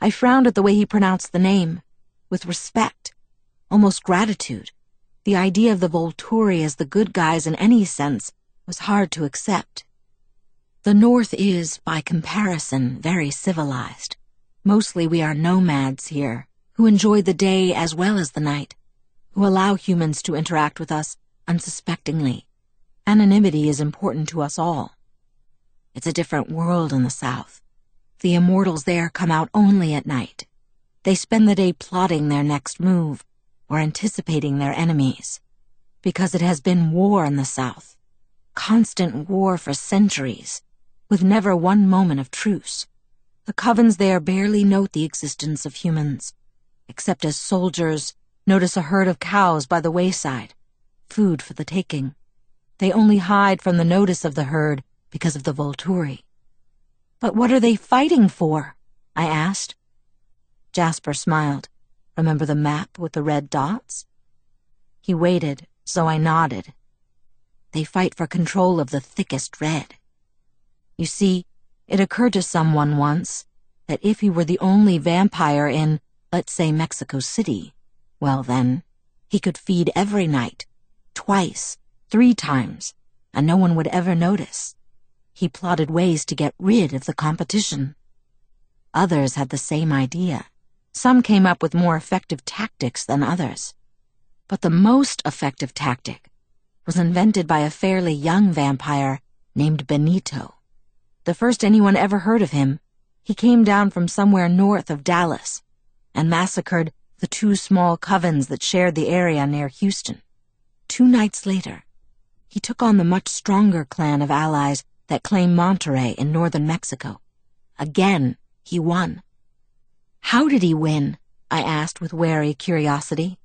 I frowned at the way he pronounced the name, with respect, almost gratitude. The idea of the Volturi as the good guys in any sense was hard to accept. The North is, by comparison, very civilized. Mostly we are nomads here, who enjoy the day as well as the night, who allow humans to interact with us unsuspectingly. Anonymity is important to us all. It's a different world in the South. The immortals there come out only at night. They spend the day plotting their next move or anticipating their enemies. Because it has been war in the South. Constant war for centuries, with never one moment of truce. The covens there barely note the existence of humans, except as soldiers notice a herd of cows by the wayside, food for the taking. They only hide from the notice of the herd because of the Volturi. But what are they fighting for? I asked. Jasper smiled. Remember the map with the red dots? He waited, so I nodded. They fight for control of the thickest red. You see, it occurred to someone once that if he were the only vampire in, let's say, Mexico City, well then, he could feed every night, twice, three times, and no one would ever notice. He plotted ways to get rid of the competition. Others had the same idea. Some came up with more effective tactics than others. But the most effective tactic was invented by a fairly young vampire named Benito. The first anyone ever heard of him, he came down from somewhere north of Dallas and massacred the two small covens that shared the area near Houston. Two nights later, he took on the much stronger clan of allies that claim Monterrey in northern Mexico. Again, he won. How did he win? I asked with wary curiosity.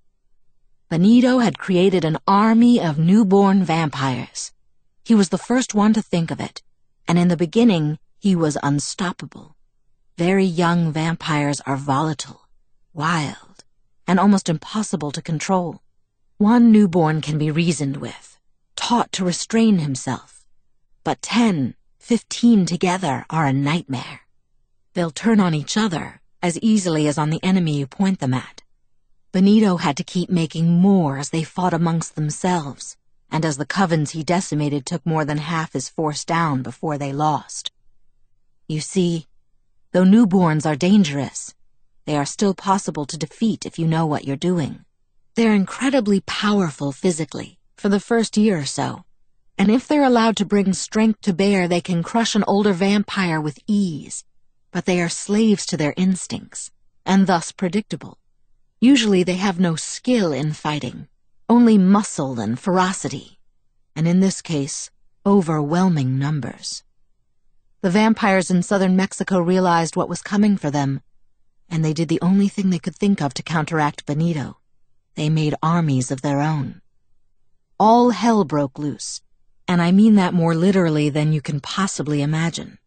Benito had created an army of newborn vampires. He was the first one to think of it and in the beginning he was unstoppable. Very young vampires are volatile, wild, and almost impossible to control. One newborn can be reasoned with, taught to restrain himself, but ten, fifteen together are a nightmare. They'll turn on each other as easily as on the enemy you point them at. Benito had to keep making more as they fought amongst themselves and as the covens he decimated took more than half his force down before they lost. You see, though newborns are dangerous, they are still possible to defeat if you know what you're doing. They're incredibly powerful physically for the first year or so, and if they're allowed to bring strength to bear, they can crush an older vampire with ease. But they are slaves to their instincts, and thus predictable. Usually they have no skill in fighting, only muscle and ferocity, and in this case, overwhelming numbers. The vampires in southern Mexico realized what was coming for them, and they did the only thing they could think of to counteract Benito. They made armies of their own. All hell broke loose, and I mean that more literally than you can possibly imagine.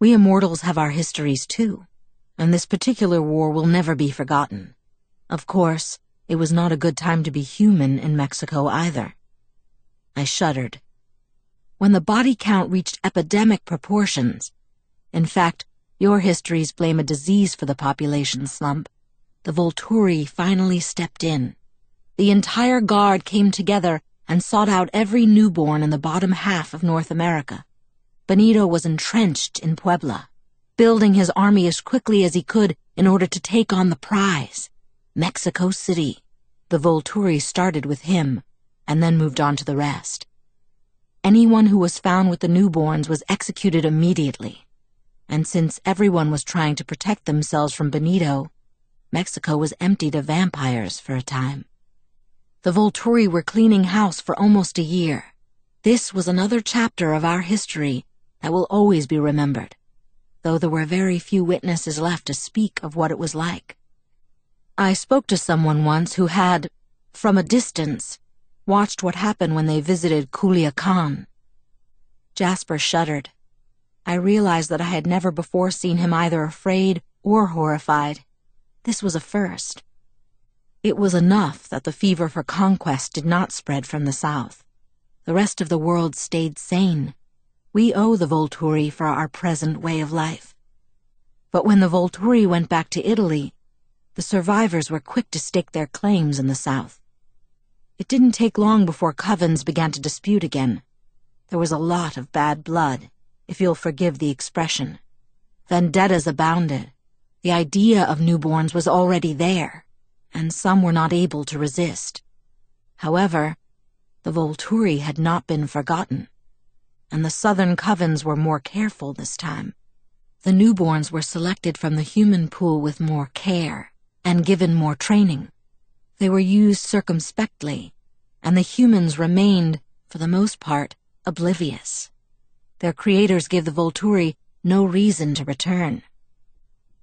We immortals have our histories too, and this particular war will never be forgotten. Of course, it was not a good time to be human in Mexico either. I shuddered. When the body count reached epidemic proportions, in fact, your histories blame a disease for the population slump, the Volturi finally stepped in. The entire guard came together and sought out every newborn in the bottom half of North America. Benito was entrenched in Puebla, building his army as quickly as he could in order to take on the prize. Mexico City. The Volturi started with him, and then moved on to the rest. Anyone who was found with the newborns was executed immediately. And since everyone was trying to protect themselves from Benito, Mexico was emptied of vampires for a time. The Volturi were cleaning house for almost a year. This was another chapter of our history that will always be remembered, though there were very few witnesses left to speak of what it was like. I spoke to someone once who had, from a distance, watched what happened when they visited Culiacan. Jasper shuddered. I realized that I had never before seen him either afraid or horrified. This was a first. It was enough that the fever for conquest did not spread from the south. The rest of the world stayed sane. We owe the Volturi for our present way of life. But when the Volturi went back to Italy, the survivors were quick to stake their claims in the South. It didn't take long before covens began to dispute again. There was a lot of bad blood, if you'll forgive the expression. Vendettas abounded. The idea of newborns was already there, and some were not able to resist. However, the Volturi had not been forgotten, and the southern covens were more careful this time. The newborns were selected from the human pool with more care and given more training. They were used circumspectly, and the humans remained, for the most part, oblivious. Their creators gave the Volturi no reason to return.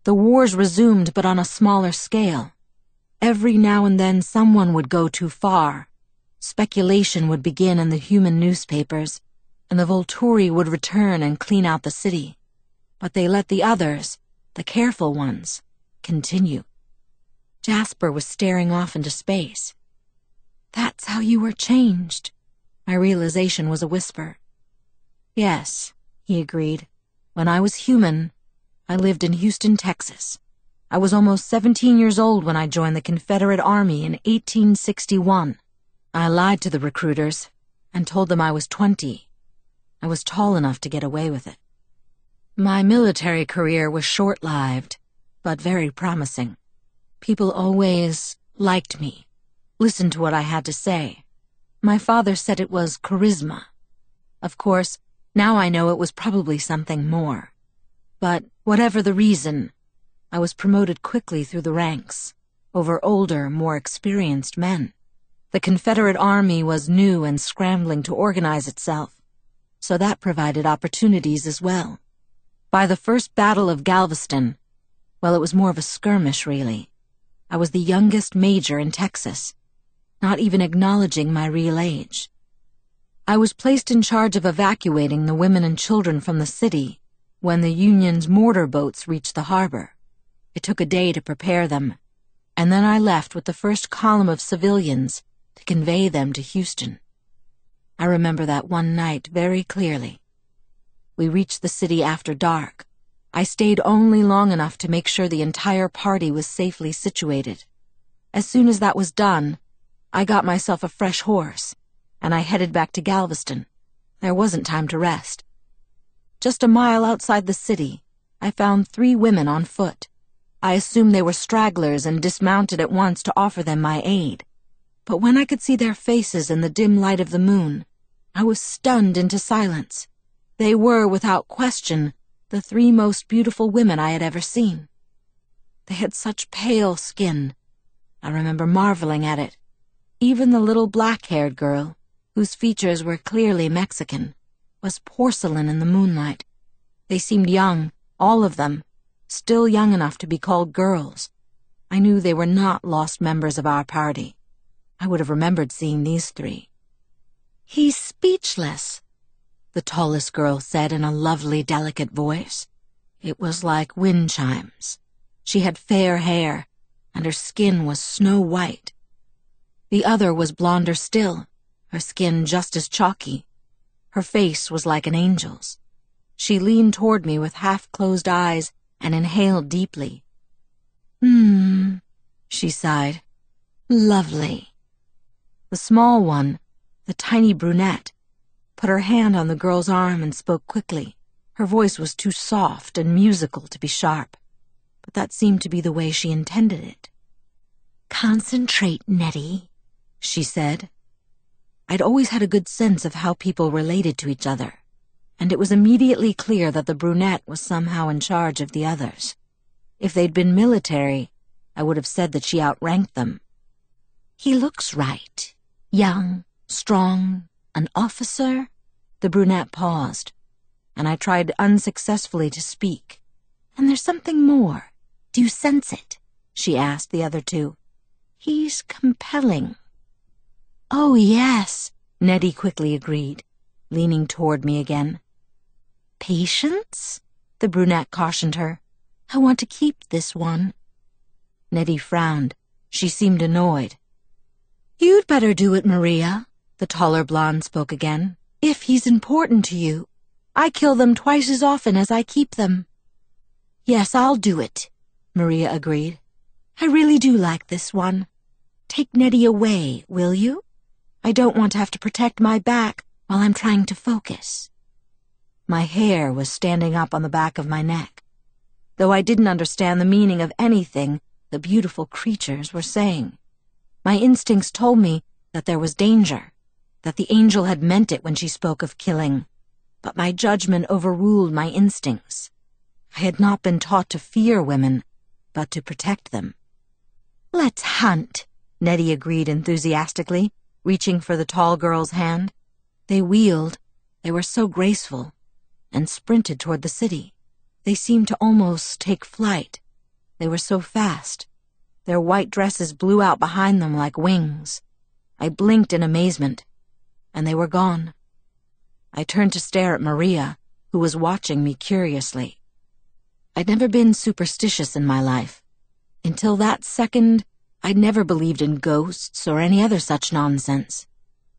The wars resumed, but on a smaller scale. Every now and then someone would go too far. Speculation would begin in the human newspapers, and the Volturi would return and clean out the city but they let the others, the careful ones, continue. Jasper was staring off into space. That's how you were changed. My realization was a whisper. Yes, he agreed. When I was human, I lived in Houston, Texas. I was almost 17 years old when I joined the Confederate Army in 1861. I lied to the recruiters and told them I was 20. I was tall enough to get away with it. My military career was short-lived, but very promising. People always liked me, listened to what I had to say. My father said it was charisma. Of course, now I know it was probably something more. But whatever the reason, I was promoted quickly through the ranks, over older, more experienced men. The Confederate Army was new and scrambling to organize itself, so that provided opportunities as well. By the first Battle of Galveston, well, it was more of a skirmish, really. I was the youngest major in Texas, not even acknowledging my real age. I was placed in charge of evacuating the women and children from the city when the Union's mortar boats reached the harbor. It took a day to prepare them, and then I left with the first column of civilians to convey them to Houston. I remember that one night very clearly. We reached the city after dark. I stayed only long enough to make sure the entire party was safely situated. As soon as that was done, I got myself a fresh horse, and I headed back to Galveston. There wasn't time to rest. Just a mile outside the city, I found three women on foot. I assumed they were stragglers and dismounted at once to offer them my aid. But when I could see their faces in the dim light of the moon, I was stunned into silence. They were, without question, the three most beautiful women I had ever seen. They had such pale skin. I remember marveling at it. Even the little black-haired girl, whose features were clearly Mexican, was porcelain in the moonlight. They seemed young, all of them, still young enough to be called girls. I knew they were not lost members of our party. I would have remembered seeing these three. He's speechless, the tallest girl said in a lovely, delicate voice. It was like wind chimes. She had fair hair, and her skin was snow white. The other was blonder still, her skin just as chalky. Her face was like an angel's. She leaned toward me with half-closed eyes and inhaled deeply. Hmm, she sighed. Lovely. The small one, the tiny brunette, put her hand on the girl's arm and spoke quickly. Her voice was too soft and musical to be sharp, but that seemed to be the way she intended it. Concentrate, Nettie, she said. I'd always had a good sense of how people related to each other, and it was immediately clear that the brunette was somehow in charge of the others. If they'd been military, I would have said that she outranked them. He looks right. Young, strong, an officer? The brunette paused, and I tried unsuccessfully to speak. And there's something more. Do you sense it? She asked the other two. He's compelling. Oh, yes, Nettie quickly agreed, leaning toward me again. Patience? The brunette cautioned her. I want to keep this one. Nettie frowned. She seemed annoyed. You'd better do it, Maria, the taller blonde spoke again. If he's important to you, I kill them twice as often as I keep them. Yes, I'll do it, Maria agreed. I really do like this one. Take Nettie away, will you? I don't want to have to protect my back while I'm trying to focus. My hair was standing up on the back of my neck. Though I didn't understand the meaning of anything the beautiful creatures were saying. My instincts told me that there was danger, that the angel had meant it when she spoke of killing, but my judgment overruled my instincts. I had not been taught to fear women, but to protect them. Let's hunt, Nettie agreed enthusiastically, reaching for the tall girl's hand. They wheeled, they were so graceful, and sprinted toward the city. They seemed to almost take flight. They were so fast. Their white dresses blew out behind them like wings. I blinked in amazement, and they were gone. I turned to stare at Maria, who was watching me curiously. I'd never been superstitious in my life. Until that second, I'd never believed in ghosts or any other such nonsense.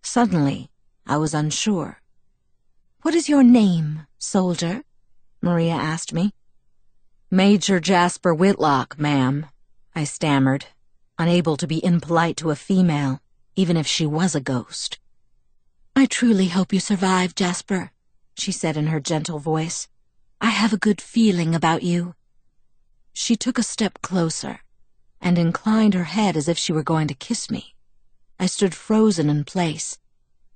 Suddenly, I was unsure. What is your name, soldier? Maria asked me. Major Jasper Whitlock, ma'am, I stammered, unable to be impolite to a female, even if she was a ghost. I truly hope you survive, Jasper, she said in her gentle voice. I have a good feeling about you. She took a step closer and inclined her head as if she were going to kiss me. I stood frozen in place,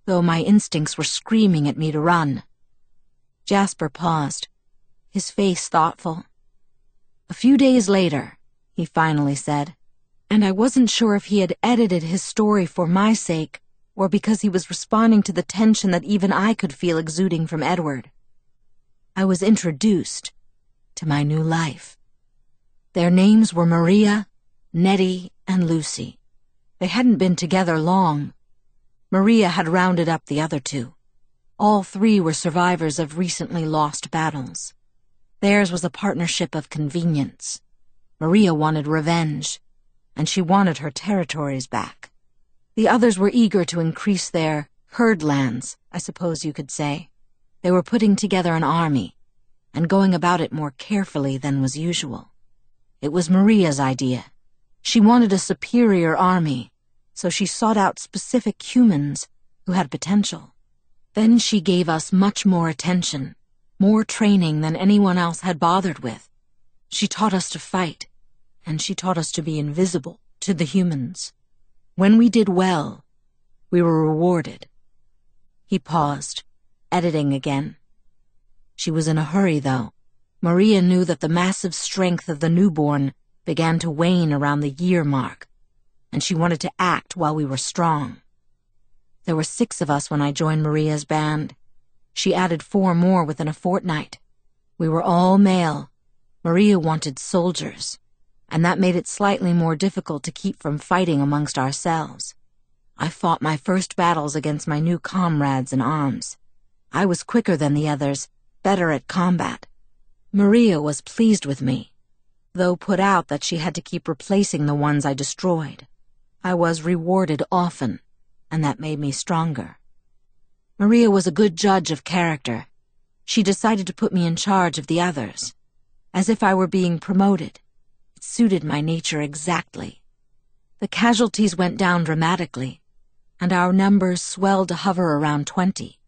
though my instincts were screaming at me to run. Jasper paused, his face thoughtful. A few days later, he finally said, and I wasn't sure if he had edited his story for my sake or because he was responding to the tension that even I could feel exuding from Edward. I was introduced to my new life. Their names were Maria, Nettie, and Lucy. They hadn't been together long. Maria had rounded up the other two. All three were survivors of recently lost battles. Theirs was a partnership of convenience. Maria wanted revenge, and she wanted her territories back. The others were eager to increase their herd lands, I suppose you could say. They were putting together an army, and going about it more carefully than was usual. It was Maria's idea. She wanted a superior army, so she sought out specific humans who had potential. Then she gave us much more attention, more training than anyone else had bothered with. She taught us to fight, and she taught us to be invisible to the humans. When we did well, we were rewarded. He paused, editing again. She was in a hurry, though. Maria knew that the massive strength of the newborn began to wane around the year mark, and she wanted to act while we were strong. There were six of us when I joined Maria's band. She added four more within a fortnight. We were all male. Maria wanted soldiers, and that made it slightly more difficult to keep from fighting amongst ourselves. I fought my first battles against my new comrades in arms. I was quicker than the others, better at combat. Maria was pleased with me though put out that she had to keep replacing the ones I destroyed. I was rewarded often, and that made me stronger. Maria was a good judge of character. She decided to put me in charge of the others, as if I were being promoted. It suited my nature exactly. The casualties went down dramatically, and our numbers swelled to hover around twenty.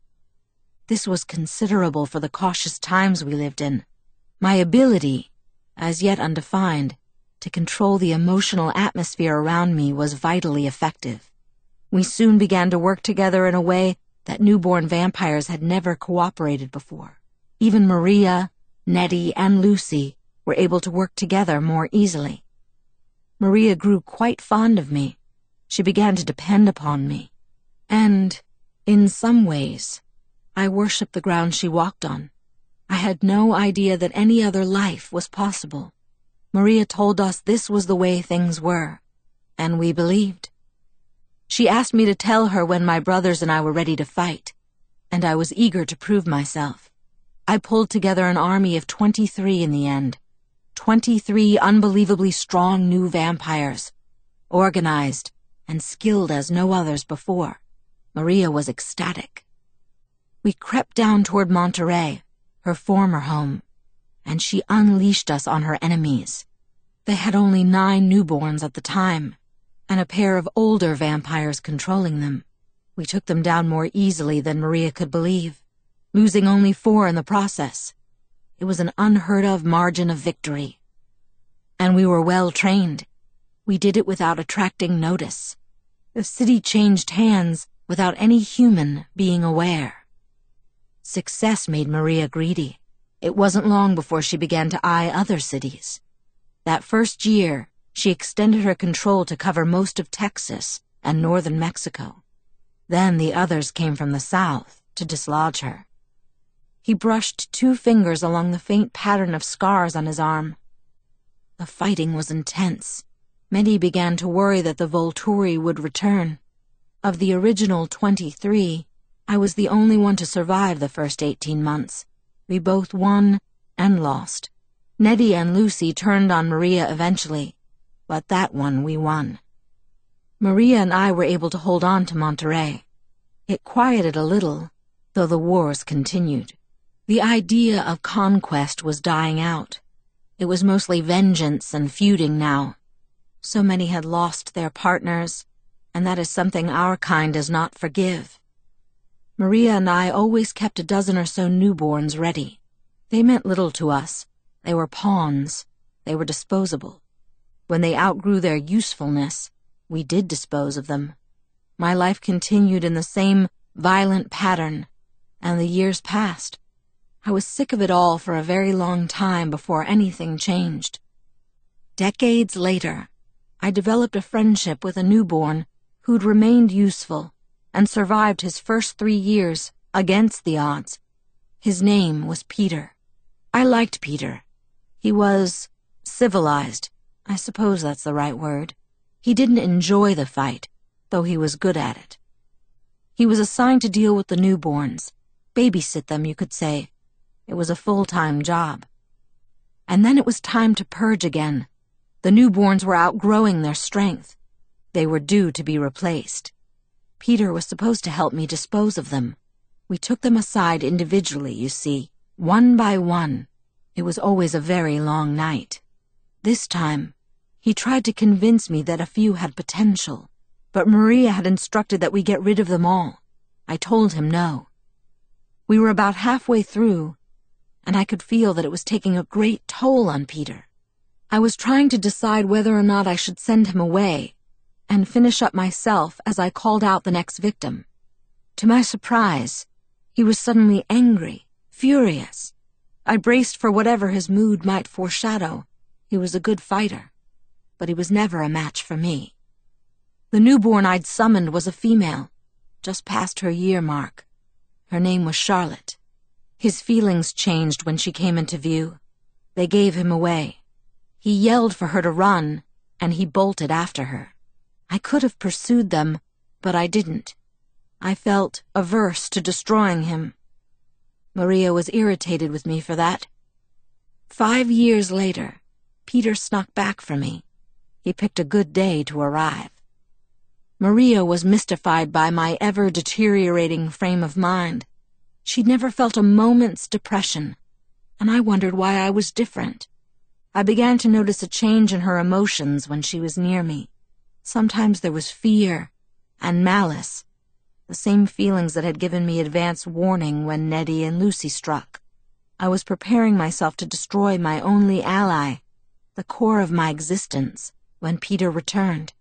This was considerable for the cautious times we lived in. My ability as yet undefined, to control the emotional atmosphere around me was vitally effective. We soon began to work together in a way that newborn vampires had never cooperated before. Even Maria, Nettie, and Lucy were able to work together more easily. Maria grew quite fond of me. She began to depend upon me. And, in some ways, I worshiped the ground she walked on. I had no idea that any other life was possible. Maria told us this was the way things were, and we believed. She asked me to tell her when my brothers and I were ready to fight, and I was eager to prove myself. I pulled together an army of 23 in the end. 23 unbelievably strong new vampires, organized and skilled as no others before. Maria was ecstatic. We crept down toward Monterrey her former home, and she unleashed us on her enemies. They had only nine newborns at the time, and a pair of older vampires controlling them. We took them down more easily than Maria could believe, losing only four in the process. It was an unheard of margin of victory. And we were well trained. We did it without attracting notice. The city changed hands without any human being aware. Success made Maria greedy. It wasn't long before she began to eye other cities. That first year, she extended her control to cover most of Texas and northern Mexico. Then the others came from the south to dislodge her. He brushed two fingers along the faint pattern of scars on his arm. The fighting was intense. Many began to worry that the Volturi would return. Of the original 23, I was the only one to survive the first 18 months. We both won and lost. Nettie and Lucy turned on Maria eventually, but that one we won. Maria and I were able to hold on to Monterrey. It quieted a little, though the wars continued. The idea of conquest was dying out. It was mostly vengeance and feuding now. So many had lost their partners, and that is something our kind does not forgive. Maria and I always kept a dozen or so newborns ready. They meant little to us. They were pawns. They were disposable. When they outgrew their usefulness, we did dispose of them. My life continued in the same violent pattern, and the years passed. I was sick of it all for a very long time before anything changed. Decades later, I developed a friendship with a newborn who'd remained useful and survived his first three years against the odds. His name was Peter. I liked Peter. He was civilized. I suppose that's the right word. He didn't enjoy the fight, though he was good at it. He was assigned to deal with the newborns, babysit them, you could say. It was a full-time job. And then it was time to purge again. The newborns were outgrowing their strength. They were due to be replaced. Peter was supposed to help me dispose of them. We took them aside individually, you see, one by one. It was always a very long night. This time, he tried to convince me that a few had potential, but Maria had instructed that we get rid of them all. I told him no. We were about halfway through, and I could feel that it was taking a great toll on Peter. I was trying to decide whether or not I should send him away and finish up myself as I called out the next victim. To my surprise, he was suddenly angry, furious. I braced for whatever his mood might foreshadow. He was a good fighter, but he was never a match for me. The newborn I'd summoned was a female, just past her year mark. Her name was Charlotte. His feelings changed when she came into view. They gave him away. He yelled for her to run, and he bolted after her. I could have pursued them, but I didn't. I felt averse to destroying him. Maria was irritated with me for that. Five years later, Peter snuck back for me. He picked a good day to arrive. Maria was mystified by my ever deteriorating frame of mind. She'd never felt a moment's depression, and I wondered why I was different. I began to notice a change in her emotions when she was near me. Sometimes there was fear and malice, the same feelings that had given me advance warning when Nettie and Lucy struck. I was preparing myself to destroy my only ally, the core of my existence, when Peter returned.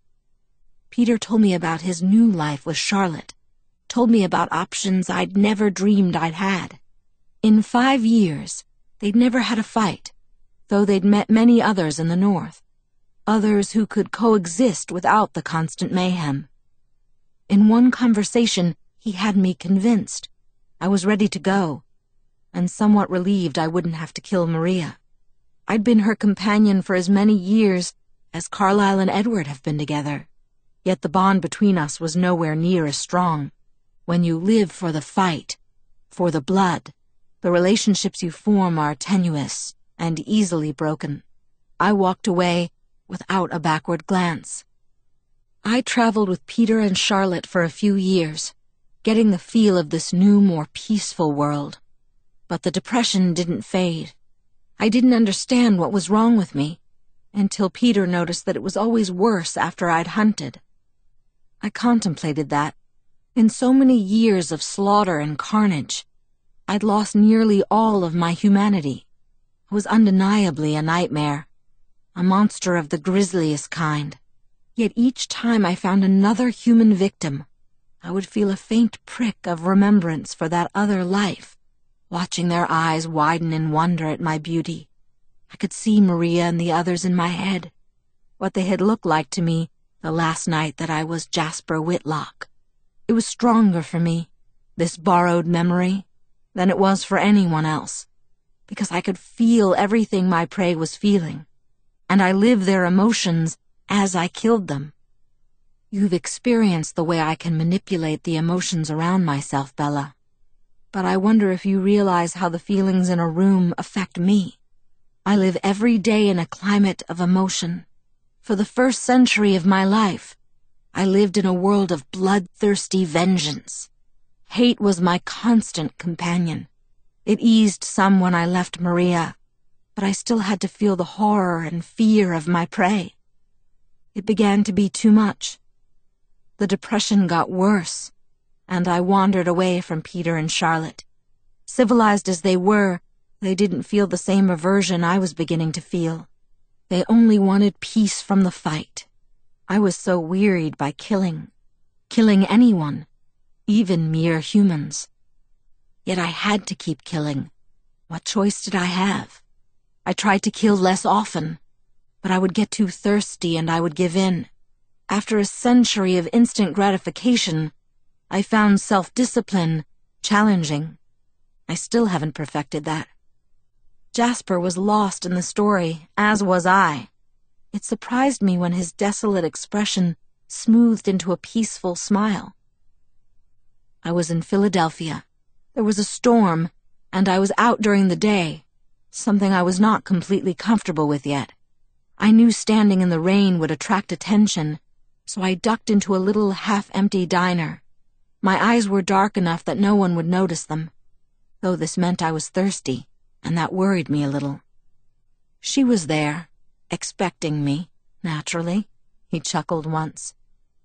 Peter told me about his new life with Charlotte, told me about options I'd never dreamed I'd had. In five years, they'd never had a fight, though they'd met many others in the North others who could coexist without the constant mayhem. In one conversation, he had me convinced. I was ready to go, and somewhat relieved I wouldn't have to kill Maria. I'd been her companion for as many years as Carlisle and Edward have been together, yet the bond between us was nowhere near as strong. When you live for the fight, for the blood, the relationships you form are tenuous and easily broken. I walked away without a backward glance. I traveled with Peter and Charlotte for a few years, getting the feel of this new, more peaceful world. But the depression didn't fade. I didn't understand what was wrong with me until Peter noticed that it was always worse after I'd hunted. I contemplated that. In so many years of slaughter and carnage, I'd lost nearly all of my humanity. I was undeniably a nightmare, a monster of the grisliest kind. Yet each time I found another human victim, I would feel a faint prick of remembrance for that other life, watching their eyes widen in wonder at my beauty. I could see Maria and the others in my head, what they had looked like to me the last night that I was Jasper Whitlock. It was stronger for me, this borrowed memory, than it was for anyone else, because I could feel everything my prey was feeling, and I lived their emotions as I killed them. You've experienced the way I can manipulate the emotions around myself, Bella. But I wonder if you realize how the feelings in a room affect me. I live every day in a climate of emotion. For the first century of my life, I lived in a world of bloodthirsty vengeance. Hate was my constant companion. It eased some when I left Maria, but I still had to feel the horror and fear of my prey. It began to be too much. The depression got worse, and I wandered away from Peter and Charlotte. Civilized as they were, they didn't feel the same aversion I was beginning to feel. They only wanted peace from the fight. I was so wearied by killing. Killing anyone, even mere humans. Yet I had to keep killing. What choice did I have? I tried to kill less often but I would get too thirsty and I would give in. After a century of instant gratification, I found self-discipline challenging. I still haven't perfected that. Jasper was lost in the story, as was I. It surprised me when his desolate expression smoothed into a peaceful smile. I was in Philadelphia. There was a storm, and I was out during the day, something I was not completely comfortable with yet. I knew standing in the rain would attract attention, so I ducked into a little half-empty diner. My eyes were dark enough that no one would notice them, though this meant I was thirsty, and that worried me a little. She was there, expecting me, naturally, he chuckled once.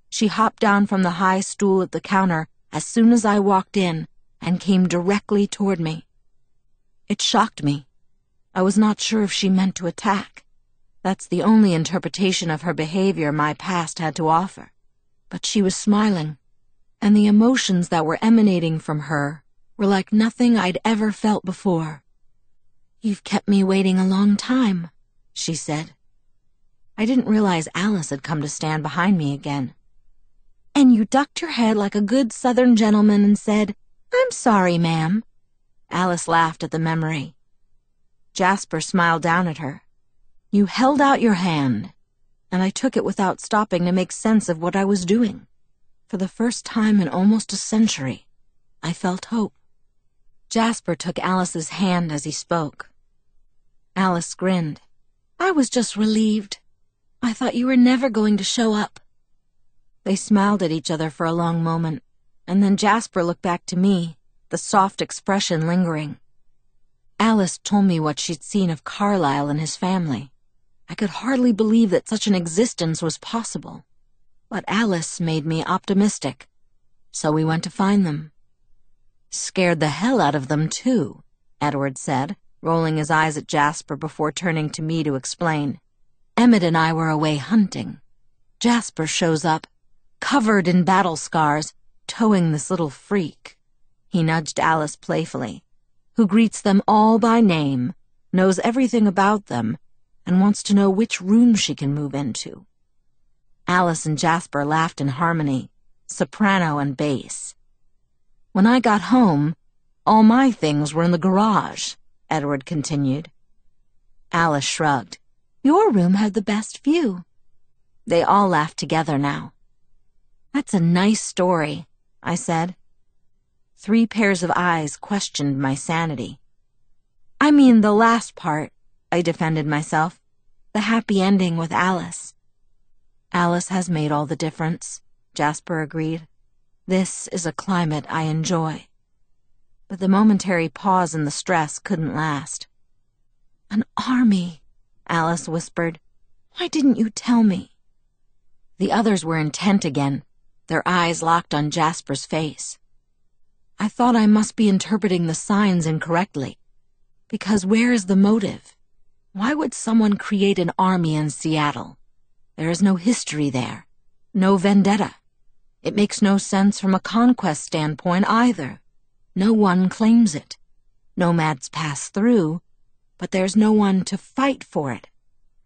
She hopped down from the high stool at the counter as soon as I walked in and came directly toward me. It shocked me. I was not sure if she meant to attack. That's the only interpretation of her behavior my past had to offer. But she was smiling, and the emotions that were emanating from her were like nothing I'd ever felt before. You've kept me waiting a long time, she said. I didn't realize Alice had come to stand behind me again. And you ducked your head like a good southern gentleman and said, I'm sorry, ma'am. Alice laughed at the memory. Jasper smiled down at her. You held out your hand, and I took it without stopping to make sense of what I was doing. For the first time in almost a century, I felt hope. Jasper took Alice's hand as he spoke. Alice grinned. I was just relieved. I thought you were never going to show up. They smiled at each other for a long moment, and then Jasper looked back to me, the soft expression lingering. Alice told me what she'd seen of Carlisle and his family. I could hardly believe that such an existence was possible. But Alice made me optimistic, so we went to find them. Scared the hell out of them, too, Edward said, rolling his eyes at Jasper before turning to me to explain. Emmett and I were away hunting. Jasper shows up, covered in battle scars, towing this little freak. He nudged Alice playfully, who greets them all by name, knows everything about them, and wants to know which room she can move into. Alice and Jasper laughed in harmony, soprano and bass. When I got home, all my things were in the garage, Edward continued. Alice shrugged. Your room had the best view. They all laughed together now. That's a nice story, I said. Three pairs of eyes questioned my sanity. I mean the last part, I defended myself. The happy ending with Alice. Alice has made all the difference, Jasper agreed. This is a climate I enjoy. But the momentary pause and the stress couldn't last. An army, Alice whispered. Why didn't you tell me? The others were intent again, their eyes locked on Jasper's face. I thought I must be interpreting the signs incorrectly. Because where is the motive? Why would someone create an army in Seattle? There is no history there, no vendetta. It makes no sense from a conquest standpoint either. No one claims it. Nomads pass through, but there's no one to fight for it,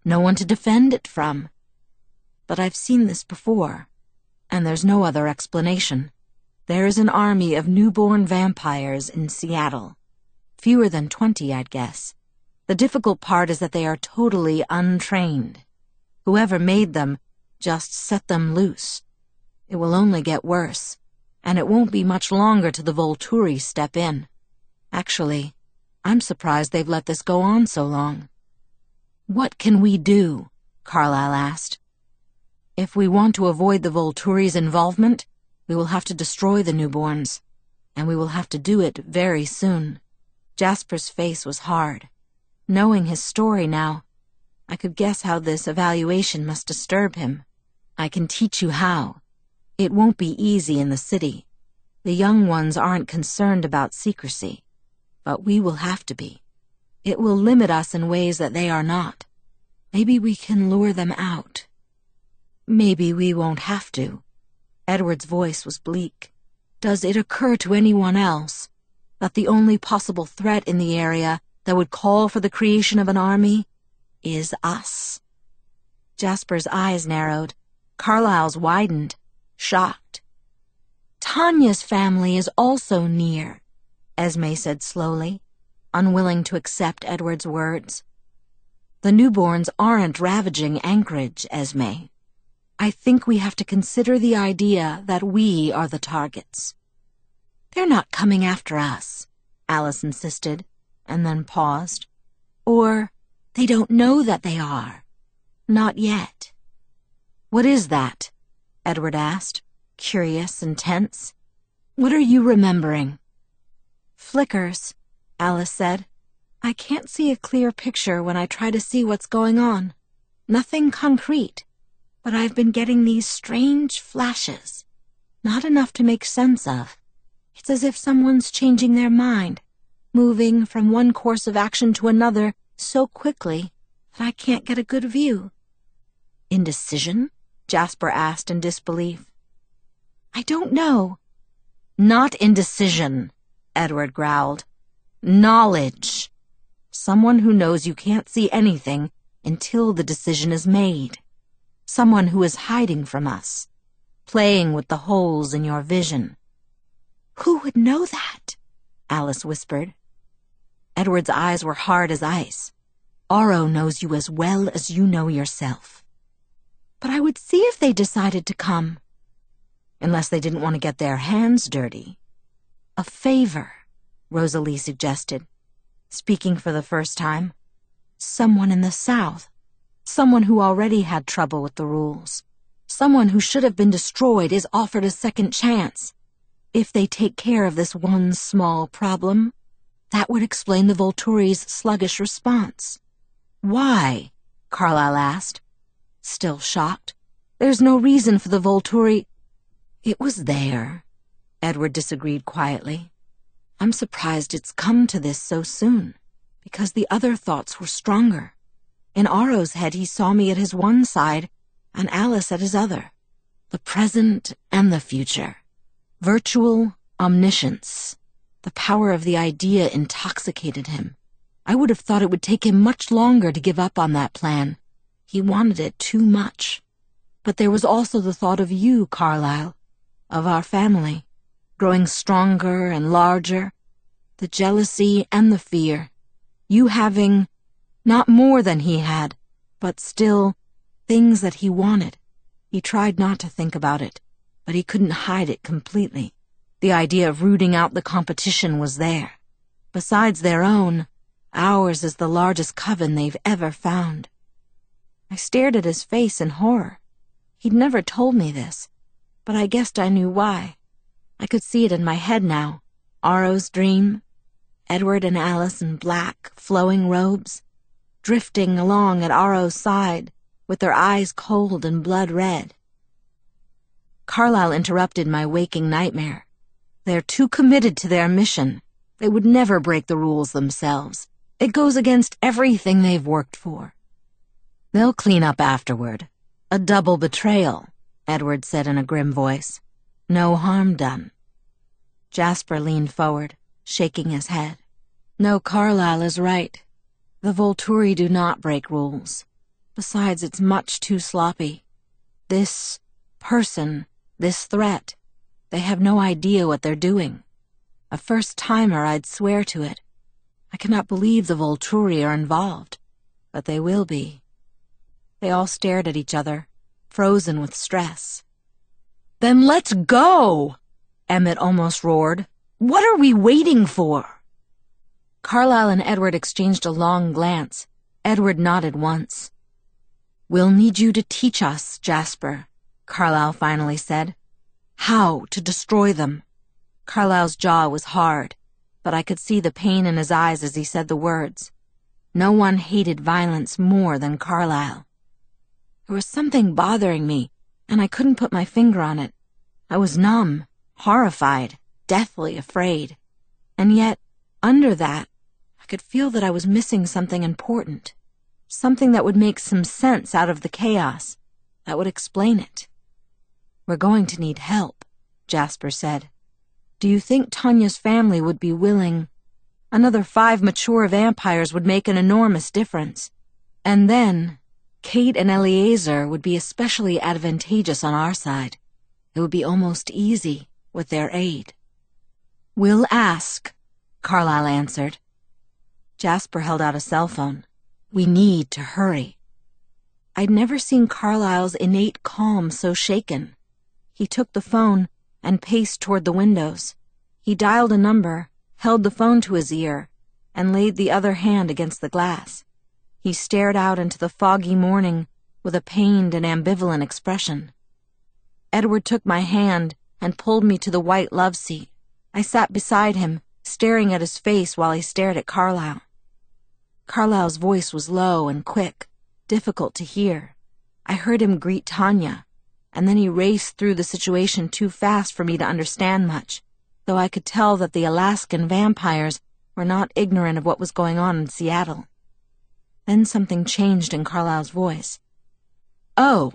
no one to defend it from. But I've seen this before, and there's no other explanation. There is an army of newborn vampires in Seattle. Fewer than twenty, I'd guess. The difficult part is that they are totally untrained. Whoever made them just set them loose. It will only get worse, and it won't be much longer till the Volturi step in. Actually, I'm surprised they've let this go on so long. What can we do? Carlisle asked. If we want to avoid the Volturi's involvement, we will have to destroy the newborns, and we will have to do it very soon. Jasper's face was hard. Knowing his story now, I could guess how this evaluation must disturb him. I can teach you how. It won't be easy in the city. The young ones aren't concerned about secrecy, but we will have to be. It will limit us in ways that they are not. Maybe we can lure them out. Maybe we won't have to. Edward's voice was bleak. Does it occur to anyone else that the only possible threat in the area that would call for the creation of an army is us. Jasper's eyes narrowed. Carlisle's widened, shocked. Tanya's family is also near, Esme said slowly, unwilling to accept Edward's words. The newborns aren't ravaging Anchorage, Esme. I think we have to consider the idea that we are the targets. They're not coming after us, Alice insisted and then paused. Or they don't know that they are. Not yet. What is that? Edward asked, curious and tense. What are you remembering? Flickers, Alice said. I can't see a clear picture when I try to see what's going on. Nothing concrete, but I've been getting these strange flashes. Not enough to make sense of. It's as if someone's changing their mind, moving from one course of action to another so quickly that I can't get a good view. Indecision? Jasper asked in disbelief. I don't know. Not indecision, Edward growled. Knowledge. Someone who knows you can't see anything until the decision is made. Someone who is hiding from us, playing with the holes in your vision. Who would know that? Alice whispered. Edward's eyes were hard as ice. Aro knows you as well as you know yourself. But I would see if they decided to come. Unless they didn't want to get their hands dirty. A favor, Rosalie suggested, speaking for the first time. Someone in the South. Someone who already had trouble with the rules. Someone who should have been destroyed is offered a second chance. If they take care of this one small problem, that would explain the Volturi's sluggish response. Why? Carlisle asked, still shocked. There's no reason for the Volturi. It was there, Edward disagreed quietly. I'm surprised it's come to this so soon, because the other thoughts were stronger. In Aro's head, he saw me at his one side and Alice at his other. The present and the future. Virtual omniscience. The power of the idea intoxicated him. I would have thought it would take him much longer to give up on that plan. He wanted it too much. But there was also the thought of you, Carlisle, of our family, growing stronger and larger, the jealousy and the fear, you having not more than he had, but still things that he wanted. He tried not to think about it, but he couldn't hide it completely. The idea of rooting out the competition was there. Besides their own, ours is the largest coven they've ever found. I stared at his face in horror. He'd never told me this, but I guessed I knew why. I could see it in my head now. Aro's dream, Edward and Alice in black, flowing robes, drifting along at Aro's side, with their eyes cold and blood red. Carlisle interrupted my waking nightmare. They're too committed to their mission. They would never break the rules themselves. It goes against everything they've worked for. They'll clean up afterward. A double betrayal, Edward said in a grim voice. No harm done. Jasper leaned forward, shaking his head. No, Carlisle is right. The Volturi do not break rules. Besides, it's much too sloppy. This person, this threat, they have no idea what they're doing. A first timer, I'd swear to it. I cannot believe the Volturi are involved, but they will be. They all stared at each other, frozen with stress. Then let's go! Emmett almost roared. What are we waiting for? Carlisle and Edward exchanged a long glance. Edward nodded once. We'll need you to teach us, Jasper, Carlisle finally said. How to destroy them. Carlisle's jaw was hard but I could see the pain in his eyes as he said the words. No one hated violence more than Carlisle. There was something bothering me, and I couldn't put my finger on it. I was numb, horrified, deathly afraid. And yet, under that, I could feel that I was missing something important. Something that would make some sense out of the chaos, that would explain it. We're going to need help, Jasper said. Do you think Tanya's family would be willing? Another five mature vampires would make an enormous difference. And then, Kate and Eleazar would be especially advantageous on our side. It would be almost easy with their aid. We'll ask, Carlisle answered. Jasper held out a cell phone. We need to hurry. I'd never seen Carlisle's innate calm so shaken. He took the phone and paced toward the windows. He dialed a number, held the phone to his ear, and laid the other hand against the glass. He stared out into the foggy morning with a pained and ambivalent expression. Edward took my hand and pulled me to the white love seat. I sat beside him, staring at his face while he stared at Carlisle. Carlisle's voice was low and quick, difficult to hear. I heard him greet Tanya, and then he raced through the situation too fast for me to understand much, though I could tell that the Alaskan vampires were not ignorant of what was going on in Seattle. Then something changed in Carlisle's voice. Oh,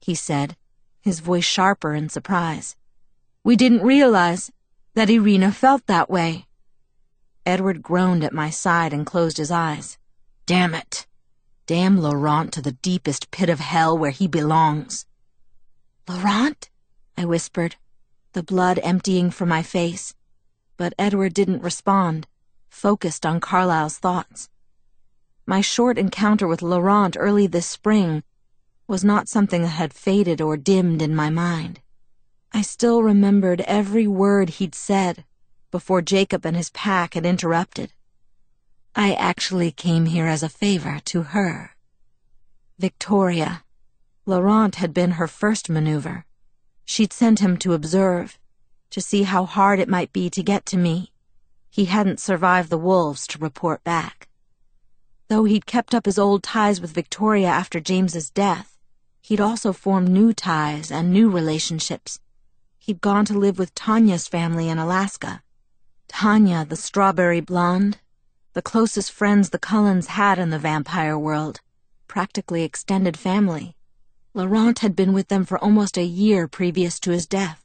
he said, his voice sharper in surprise. We didn't realize that Irina felt that way. Edward groaned at my side and closed his eyes. Damn it. Damn Laurent to the deepest pit of hell where he belongs. Laurent? I whispered, the blood emptying from my face. But Edward didn't respond, focused on Carlisle's thoughts. My short encounter with Laurent early this spring was not something that had faded or dimmed in my mind. I still remembered every word he'd said before Jacob and his pack had interrupted. I actually came here as a favor to her. Victoria, Laurent had been her first maneuver. She'd sent him to observe, to see how hard it might be to get to me. He hadn't survived the wolves to report back. Though he'd kept up his old ties with Victoria after James's death, he'd also formed new ties and new relationships. He'd gone to live with Tanya's family in Alaska. Tanya, the strawberry blonde, the closest friends the Cullens had in the vampire world, practically extended family. Laurent had been with them for almost a year previous to his death.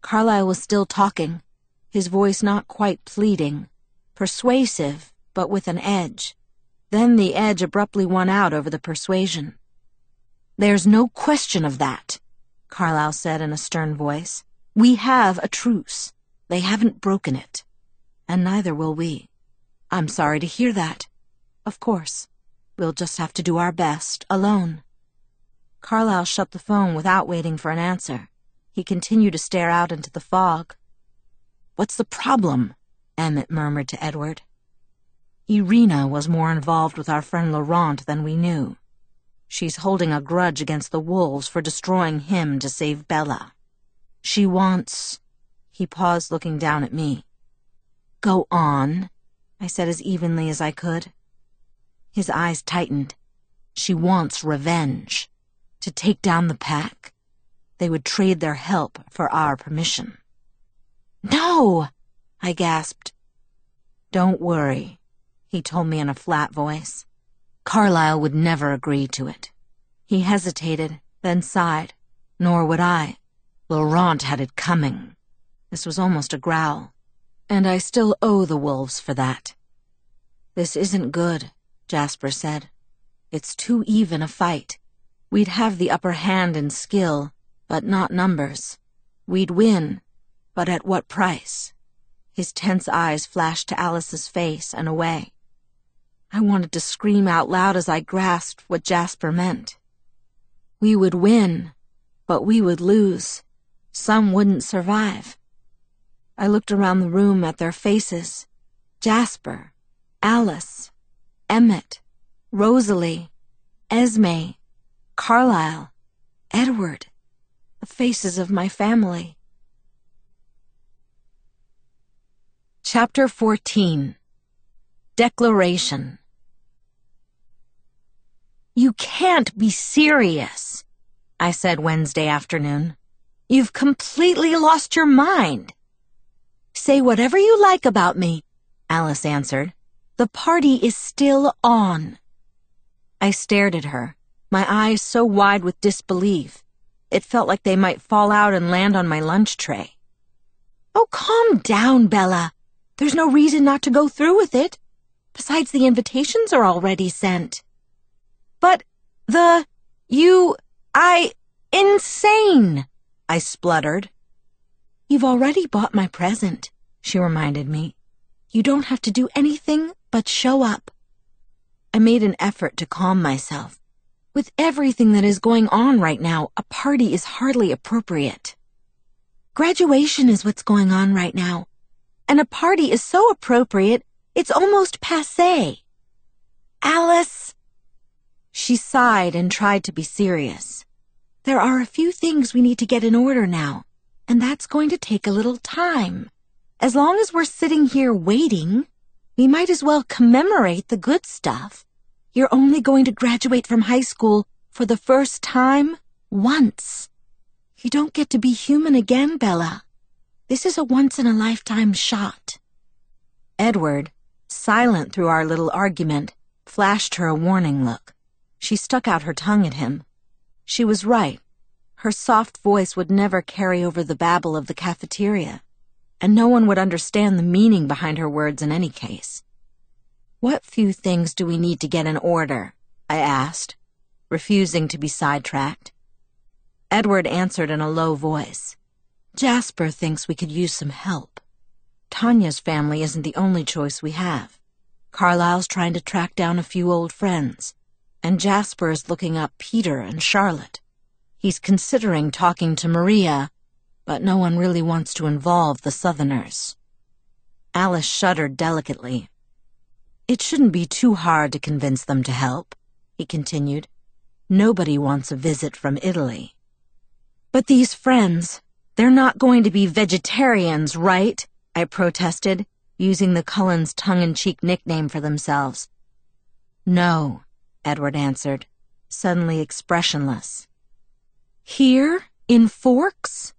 Carlisle was still talking, his voice not quite pleading, persuasive, but with an edge. Then the edge abruptly won out over the persuasion. There's no question of that, Carlisle said in a stern voice. We have a truce. They haven't broken it. And neither will we. I'm sorry to hear that. Of course. We'll just have to do our best, alone. Carlisle shut the phone without waiting for an answer. He continued to stare out into the fog. What's the problem? Emmett murmured to Edward. Irina was more involved with our friend Laurent than we knew. She's holding a grudge against the wolves for destroying him to save Bella. She wants... He paused, looking down at me. Go on, I said as evenly as I could. His eyes tightened. She wants revenge. To take down the pack. They would trade their help for our permission. No! I gasped. Don't worry, he told me in a flat voice. Carlisle would never agree to it. He hesitated, then sighed. Nor would I. Laurent had it coming. This was almost a growl. And I still owe the wolves for that. This isn't good, Jasper said. It's too even a fight. We'd have the upper hand in skill, but not numbers. We'd win, but at what price? His tense eyes flashed to Alice's face and away. I wanted to scream out loud as I grasped what Jasper meant. We would win, but we would lose. Some wouldn't survive. I looked around the room at their faces. Jasper, Alice, Emmett, Rosalie, Esme, Carlisle, Edward, the faces of my family. Chapter 14 Declaration You can't be serious, I said Wednesday afternoon. You've completely lost your mind. Say whatever you like about me, Alice answered. The party is still on. I stared at her my eyes so wide with disbelief. It felt like they might fall out and land on my lunch tray. Oh, calm down, Bella. There's no reason not to go through with it. Besides, the invitations are already sent. But the, you, I, insane, I spluttered. You've already bought my present, she reminded me. You don't have to do anything but show up. I made an effort to calm myself. With everything that is going on right now, a party is hardly appropriate. Graduation is what's going on right now, and a party is so appropriate, it's almost passe. Alice! She sighed and tried to be serious. There are a few things we need to get in order now, and that's going to take a little time. As long as we're sitting here waiting, we might as well commemorate the good stuff. You're only going to graduate from high school for the first time once. You don't get to be human again, Bella. This is a once-in-a-lifetime shot. Edward, silent through our little argument, flashed her a warning look. She stuck out her tongue at him. She was right. Her soft voice would never carry over the babble of the cafeteria, and no one would understand the meaning behind her words in any case. What few things do we need to get in order? I asked, refusing to be sidetracked. Edward answered in a low voice. Jasper thinks we could use some help. Tanya's family isn't the only choice we have. Carlisle's trying to track down a few old friends, and Jasper is looking up Peter and Charlotte. He's considering talking to Maria, but no one really wants to involve the Southerners. Alice shuddered delicately it shouldn't be too hard to convince them to help, he continued. Nobody wants a visit from Italy. But these friends, they're not going to be vegetarians, right? I protested, using the Cullens' tongue-in-cheek nickname for themselves. No, Edward answered, suddenly expressionless. Here, in Forks?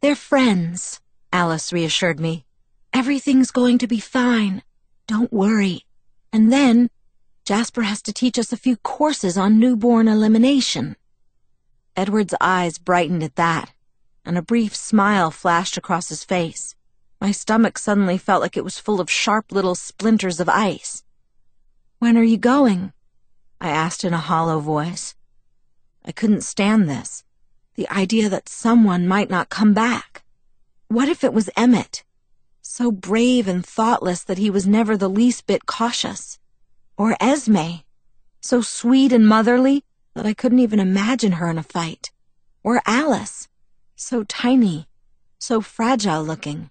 They're friends, Alice reassured me. Everything's going to be fine. Don't worry. And then, Jasper has to teach us a few courses on newborn elimination. Edward's eyes brightened at that, and a brief smile flashed across his face. My stomach suddenly felt like it was full of sharp little splinters of ice. When are you going? I asked in a hollow voice. I couldn't stand this. The idea that someone might not come back. What if it was Emmett? so brave and thoughtless that he was never the least bit cautious. Or Esme, so sweet and motherly that I couldn't even imagine her in a fight. Or Alice, so tiny, so fragile looking.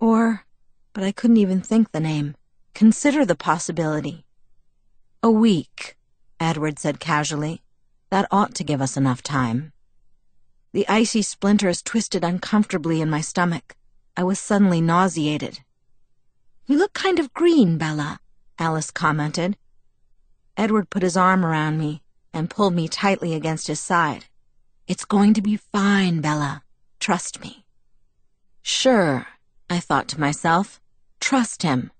Or, but I couldn't even think the name, consider the possibility. A week, Edward said casually. That ought to give us enough time. The icy splinters twisted uncomfortably in my stomach. I was suddenly nauseated. You look kind of green, Bella, Alice commented. Edward put his arm around me and pulled me tightly against his side. It's going to be fine, Bella. Trust me. Sure, I thought to myself. Trust him.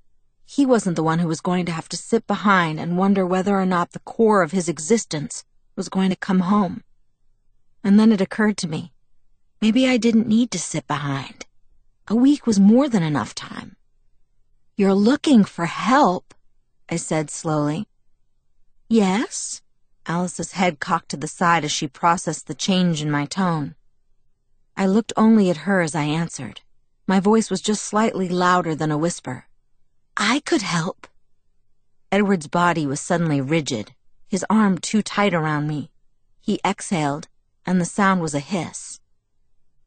He wasn't the one who was going to have to sit behind and wonder whether or not the core of his existence was going to come home. And then it occurred to me maybe I didn't need to sit behind. A week was more than enough time. You're looking for help, I said slowly. Yes? Alice's head cocked to the side as she processed the change in my tone. I looked only at her as I answered. My voice was just slightly louder than a whisper. I could help. Edward's body was suddenly rigid, his arm too tight around me. He exhaled, and the sound was a hiss.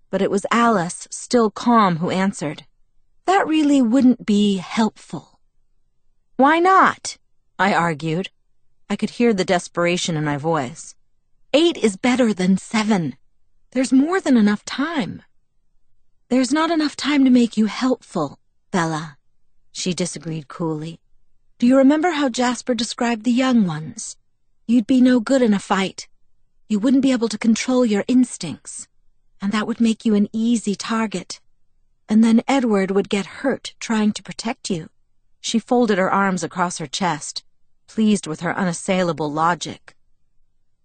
But it was Alice, still calm, who answered. That really wouldn't be helpful. Why not? I argued. I could hear the desperation in my voice. Eight is better than seven. There's more than enough time. There's not enough time to make you helpful, Bella. She disagreed coolly. Do you remember how Jasper described the young ones? You'd be no good in a fight. You wouldn't be able to control your instincts. And that would make you an easy target. And then Edward would get hurt trying to protect you. She folded her arms across her chest, pleased with her unassailable logic.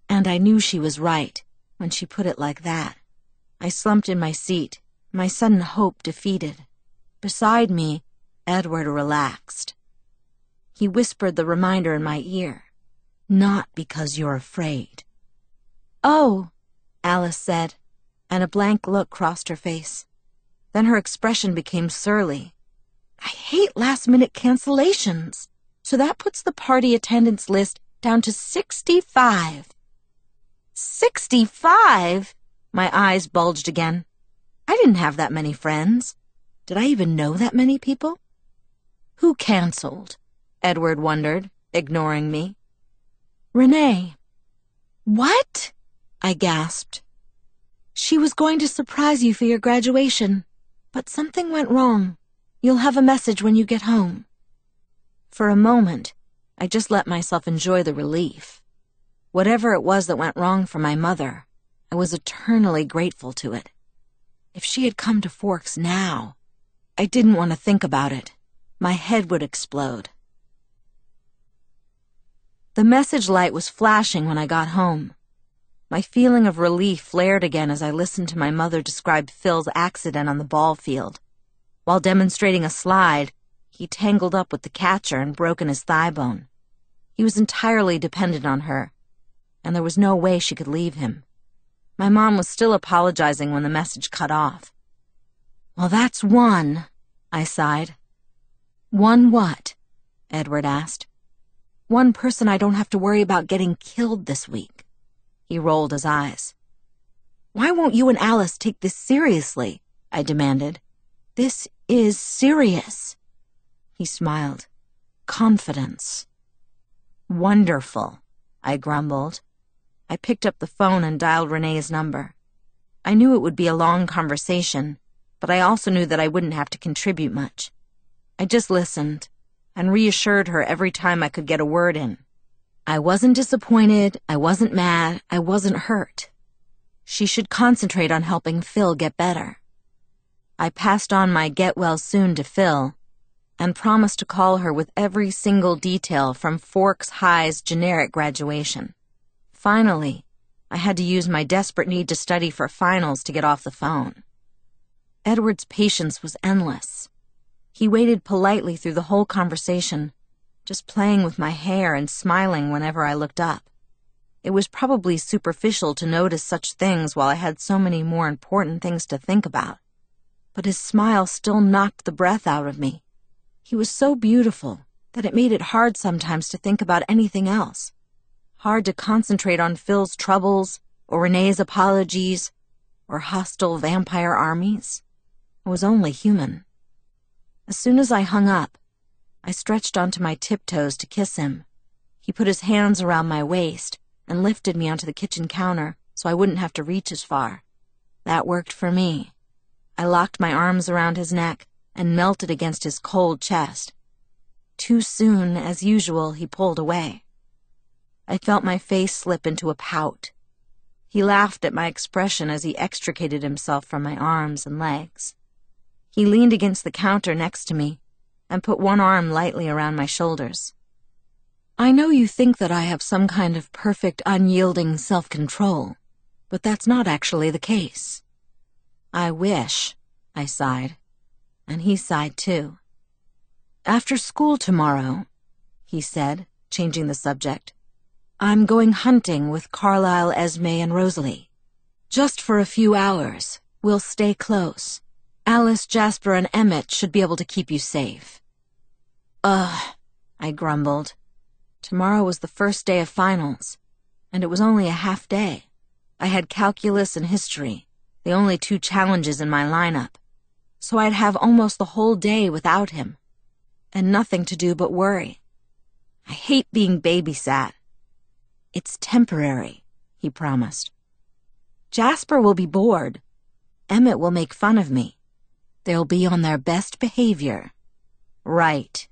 And I knew she was right when she put it like that. I slumped in my seat, my sudden hope defeated. Beside me, Edward relaxed. He whispered the reminder in my ear. Not because you're afraid. Oh, Alice said, and a blank look crossed her face. Then her expression became surly. I hate last minute cancellations. So that puts the party attendance list down to 65. 65? My eyes bulged again. I didn't have that many friends. Did I even know that many people? Who canceled? Edward wondered, ignoring me. Renee. What? I gasped. She was going to surprise you for your graduation, but something went wrong. You'll have a message when you get home. For a moment, I just let myself enjoy the relief. Whatever it was that went wrong for my mother, I was eternally grateful to it. If she had come to Forks now, I didn't want to think about it. My head would explode. The message light was flashing when I got home. My feeling of relief flared again as I listened to my mother describe Phil's accident on the ball field. While demonstrating a slide, he tangled up with the catcher and broken his thigh bone. He was entirely dependent on her, and there was no way she could leave him. My mom was still apologizing when the message cut off. Well, that's one, I sighed. One what? Edward asked. One person I don't have to worry about getting killed this week. He rolled his eyes. Why won't you and Alice take this seriously? I demanded. This is serious. He smiled. Confidence. Wonderful, I grumbled. I picked up the phone and dialed Renee's number. I knew it would be a long conversation, but I also knew that I wouldn't have to contribute much. I just listened and reassured her every time I could get a word in. I wasn't disappointed, I wasn't mad, I wasn't hurt. She should concentrate on helping Phil get better. I passed on my get well soon to Phil and promised to call her with every single detail from Forks High's generic graduation. Finally, I had to use my desperate need to study for finals to get off the phone. Edward's patience was endless. He waited politely through the whole conversation, just playing with my hair and smiling whenever I looked up. It was probably superficial to notice such things while I had so many more important things to think about. But his smile still knocked the breath out of me. He was so beautiful that it made it hard sometimes to think about anything else. Hard to concentrate on Phil's troubles, or Renee's apologies, or hostile vampire armies. I was only human. As soon as I hung up, I stretched onto my tiptoes to kiss him. He put his hands around my waist and lifted me onto the kitchen counter so I wouldn't have to reach as far. That worked for me. I locked my arms around his neck and melted against his cold chest. Too soon, as usual, he pulled away. I felt my face slip into a pout. He laughed at my expression as he extricated himself from my arms and legs. He leaned against the counter next to me and put one arm lightly around my shoulders. I know you think that I have some kind of perfect, unyielding self control, but that's not actually the case. I wish, I sighed, and he sighed too. After school tomorrow, he said, changing the subject, I'm going hunting with Carlisle, Esme, and Rosalie. Just for a few hours. We'll stay close. Alice, Jasper, and Emmett should be able to keep you safe. Ugh, I grumbled. Tomorrow was the first day of finals, and it was only a half day. I had calculus and history, the only two challenges in my lineup, so I'd have almost the whole day without him, and nothing to do but worry. I hate being babysat. It's temporary, he promised. Jasper will be bored. Emmett will make fun of me. They'll be on their best behavior. Right,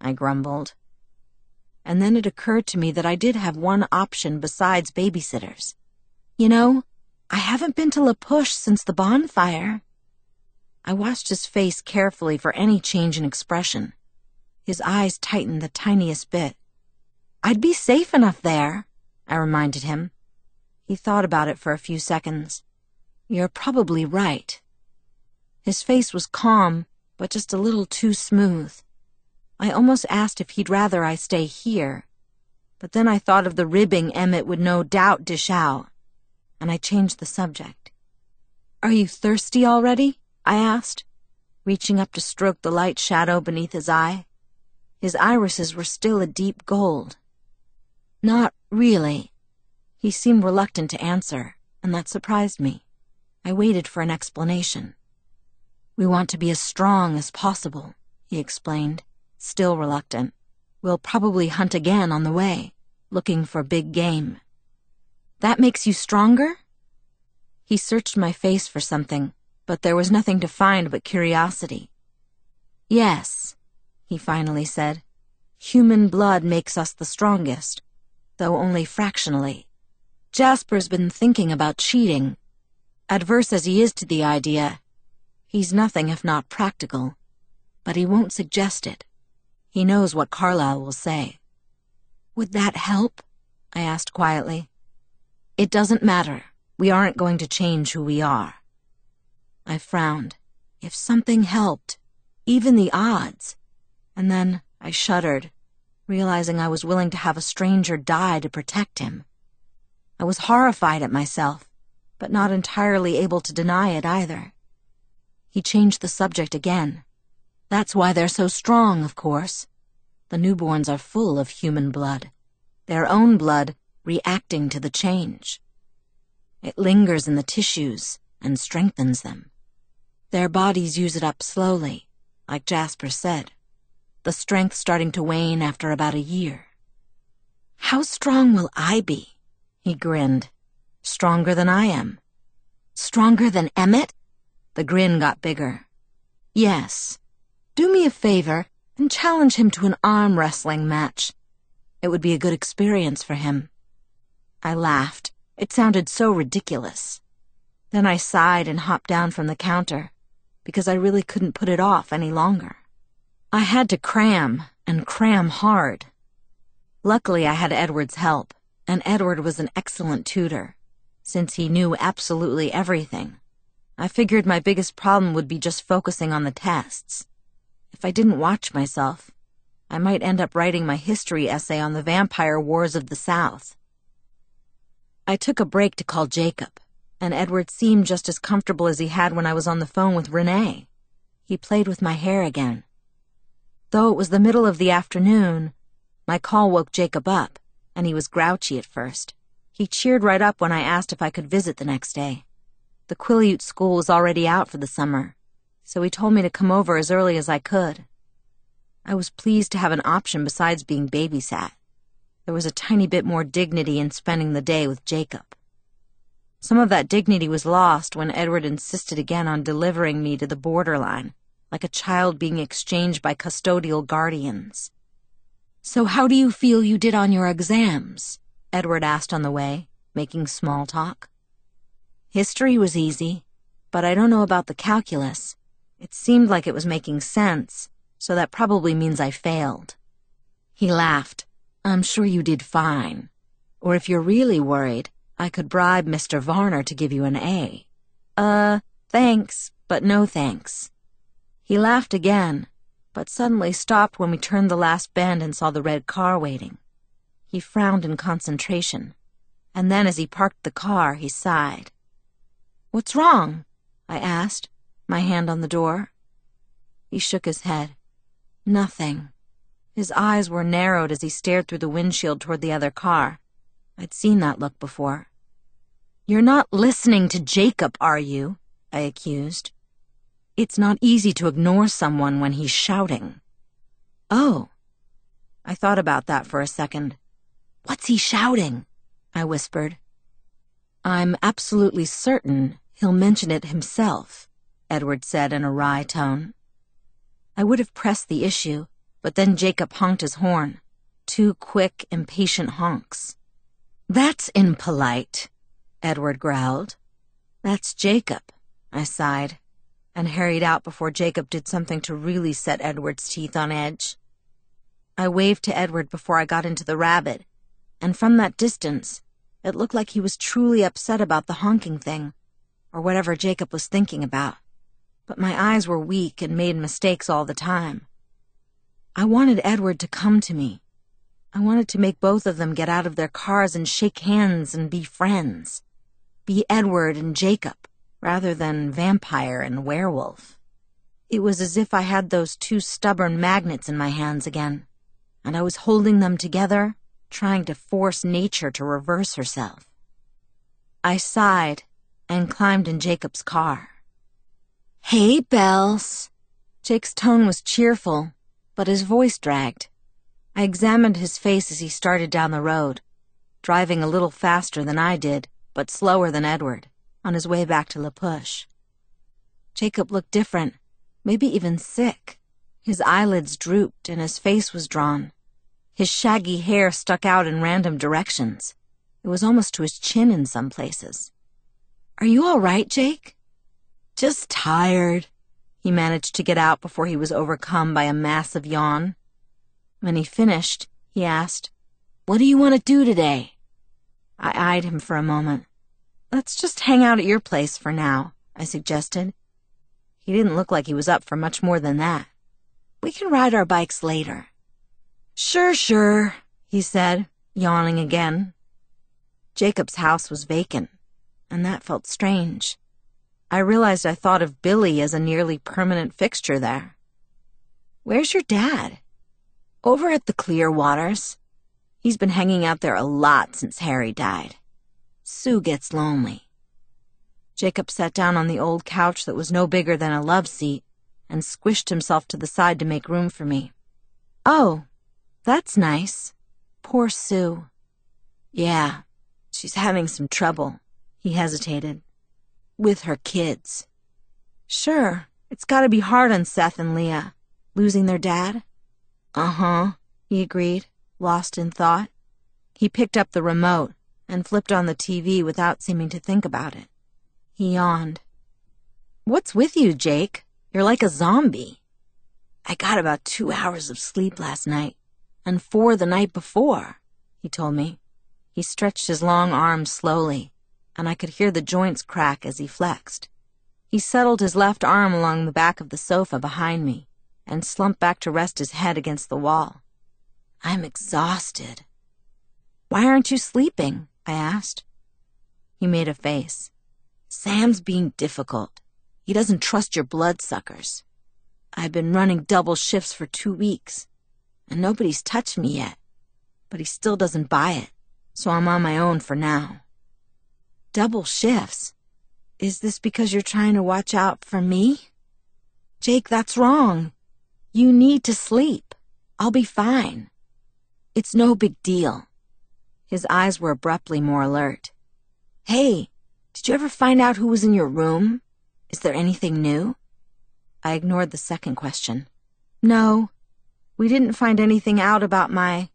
I grumbled. And then it occurred to me that I did have one option besides babysitters. You know, I haven't been to La Push since the bonfire. I watched his face carefully for any change in expression. His eyes tightened the tiniest bit. I'd be safe enough there, I reminded him. He thought about it for a few seconds. You're probably right. His face was calm, but just a little too smooth. I almost asked if he'd rather I stay here, but then I thought of the ribbing Emmett would no doubt dish out, and I changed the subject. Are you thirsty already? I asked, reaching up to stroke the light shadow beneath his eye. His irises were still a deep gold. Not really. He seemed reluctant to answer, and that surprised me. I waited for an explanation. We want to be as strong as possible, he explained, still reluctant. We'll probably hunt again on the way, looking for big game. That makes you stronger? He searched my face for something, but there was nothing to find but curiosity. Yes, he finally said. Human blood makes us the strongest, though only fractionally. Jasper's been thinking about cheating. Adverse as he is to the idea, He's nothing if not practical, but he won't suggest it. He knows what Carlisle will say. Would that help? I asked quietly. It doesn't matter. We aren't going to change who we are. I frowned. If something helped, even the odds. And then I shuddered, realizing I was willing to have a stranger die to protect him. I was horrified at myself, but not entirely able to deny it either. He changed the subject again. That's why they're so strong, of course. The newborns are full of human blood, their own blood reacting to the change. It lingers in the tissues and strengthens them. Their bodies use it up slowly, like Jasper said, the strength starting to wane after about a year. How strong will I be? He grinned. Stronger than I am. Stronger than Emmett? The grin got bigger. Yes. Do me a favor and challenge him to an arm wrestling match. It would be a good experience for him. I laughed. It sounded so ridiculous. Then I sighed and hopped down from the counter because I really couldn't put it off any longer. I had to cram, and cram hard. Luckily, I had Edward's help, and Edward was an excellent tutor, since he knew absolutely everything. I figured my biggest problem would be just focusing on the tests. If I didn't watch myself, I might end up writing my history essay on the vampire wars of the South. I took a break to call Jacob, and Edward seemed just as comfortable as he had when I was on the phone with Renee. He played with my hair again. Though it was the middle of the afternoon, my call woke Jacob up, and he was grouchy at first. He cheered right up when I asked if I could visit the next day. The Quileute school was already out for the summer, so he told me to come over as early as I could. I was pleased to have an option besides being babysat. There was a tiny bit more dignity in spending the day with Jacob. Some of that dignity was lost when Edward insisted again on delivering me to the borderline, like a child being exchanged by custodial guardians. So how do you feel you did on your exams? Edward asked on the way, making small talk. History was easy, but I don't know about the calculus. It seemed like it was making sense, so that probably means I failed. He laughed. I'm sure you did fine. Or if you're really worried, I could bribe Mr. Varner to give you an A. Uh, thanks, but no thanks. He laughed again, but suddenly stopped when we turned the last bend and saw the red car waiting. He frowned in concentration, and then as he parked the car, he sighed. What's wrong? I asked, my hand on the door. He shook his head. Nothing. His eyes were narrowed as he stared through the windshield toward the other car. I'd seen that look before. You're not listening to Jacob, are you? I accused. It's not easy to ignore someone when he's shouting. Oh. I thought about that for a second. What's he shouting? I whispered. I'm absolutely certain he'll mention it himself, Edward said in a wry tone. I would have pressed the issue, but then Jacob honked his horn. Two quick, impatient honks. That's impolite, Edward growled. That's Jacob, I sighed and hurried out before Jacob did something to really set Edward's teeth on edge. I waved to Edward before I got into the rabbit, and from that distance, it looked like he was truly upset about the honking thing, or whatever Jacob was thinking about. But my eyes were weak and made mistakes all the time. I wanted Edward to come to me. I wanted to make both of them get out of their cars and shake hands and be friends. Be Edward and Jacob rather than vampire and werewolf. It was as if I had those two stubborn magnets in my hands again, and I was holding them together, trying to force nature to reverse herself. I sighed and climbed in Jacob's car. Hey, Bells. Jake's tone was cheerful, but his voice dragged. I examined his face as he started down the road, driving a little faster than I did, but slower than Edward on his way back to La Push. Jacob looked different, maybe even sick. His eyelids drooped and his face was drawn. His shaggy hair stuck out in random directions. It was almost to his chin in some places. Are you all right, Jake? Just tired. He managed to get out before he was overcome by a massive yawn. When he finished, he asked, What do you want to do today? I eyed him for a moment. Let's just hang out at your place for now, I suggested. He didn't look like he was up for much more than that. We can ride our bikes later. Sure, sure, he said, yawning again. Jacob's house was vacant, and that felt strange. I realized I thought of Billy as a nearly permanent fixture there. Where's your dad? Over at the Clearwaters. He's been hanging out there a lot since Harry died. Sue gets lonely. Jacob sat down on the old couch that was no bigger than a love seat and squished himself to the side to make room for me. Oh, that's nice. Poor Sue. Yeah, she's having some trouble. He hesitated. With her kids. Sure, it's gotta be hard on Seth and Leah, losing their dad. Uh-huh, he agreed, lost in thought. He picked up the remote and flipped on the TV without seeming to think about it. He yawned. What's with you, Jake? You're like a zombie. I got about two hours of sleep last night, and four the night before, he told me. He stretched his long arms slowly, and I could hear the joints crack as he flexed. He settled his left arm along the back of the sofa behind me and slumped back to rest his head against the wall. I'm exhausted. Why aren't you sleeping? I asked. He made a face. Sam's being difficult. He doesn't trust your bloodsuckers. I've been running double shifts for two weeks, and nobody's touched me yet. But he still doesn't buy it, so I'm on my own for now. Double shifts? Is this because you're trying to watch out for me? Jake, that's wrong. You need to sleep. I'll be fine. It's no big deal. His eyes were abruptly more alert. Hey, did you ever find out who was in your room? Is there anything new? I ignored the second question. No, we didn't find anything out about my,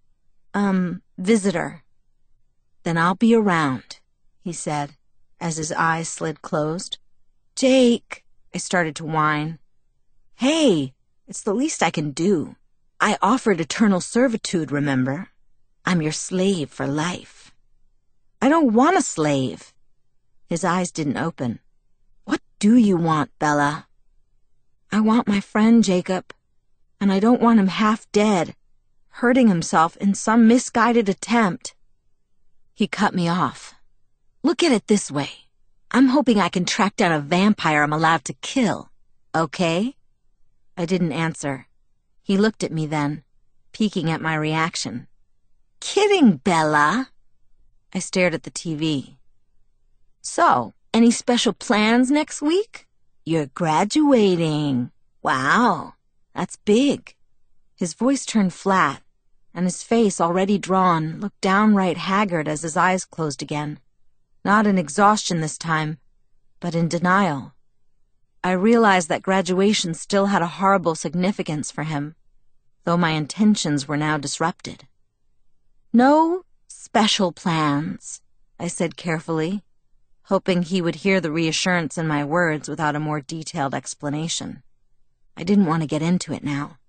um, visitor. Then I'll be around, he said, as his eyes slid closed. Jake, I started to whine. Hey, it's the least I can do. I offered eternal servitude, remember? I'm your slave for life. I don't want a slave. His eyes didn't open. What do you want, Bella? I want my friend, Jacob, and I don't want him half dead, hurting himself in some misguided attempt. He cut me off. Look at it this way. I'm hoping I can track down a vampire I'm allowed to kill. Okay? I didn't answer. He looked at me then, peeking at my reaction. Kidding, Bella. I stared at the TV. So, any special plans next week? You're graduating. Wow, that's big. His voice turned flat, and his face, already drawn, looked downright haggard as his eyes closed again. Not in exhaustion this time, but in denial. I realized that graduation still had a horrible significance for him, though my intentions were now disrupted. No special plans, I said carefully, hoping he would hear the reassurance in my words without a more detailed explanation. I didn't want to get into it now.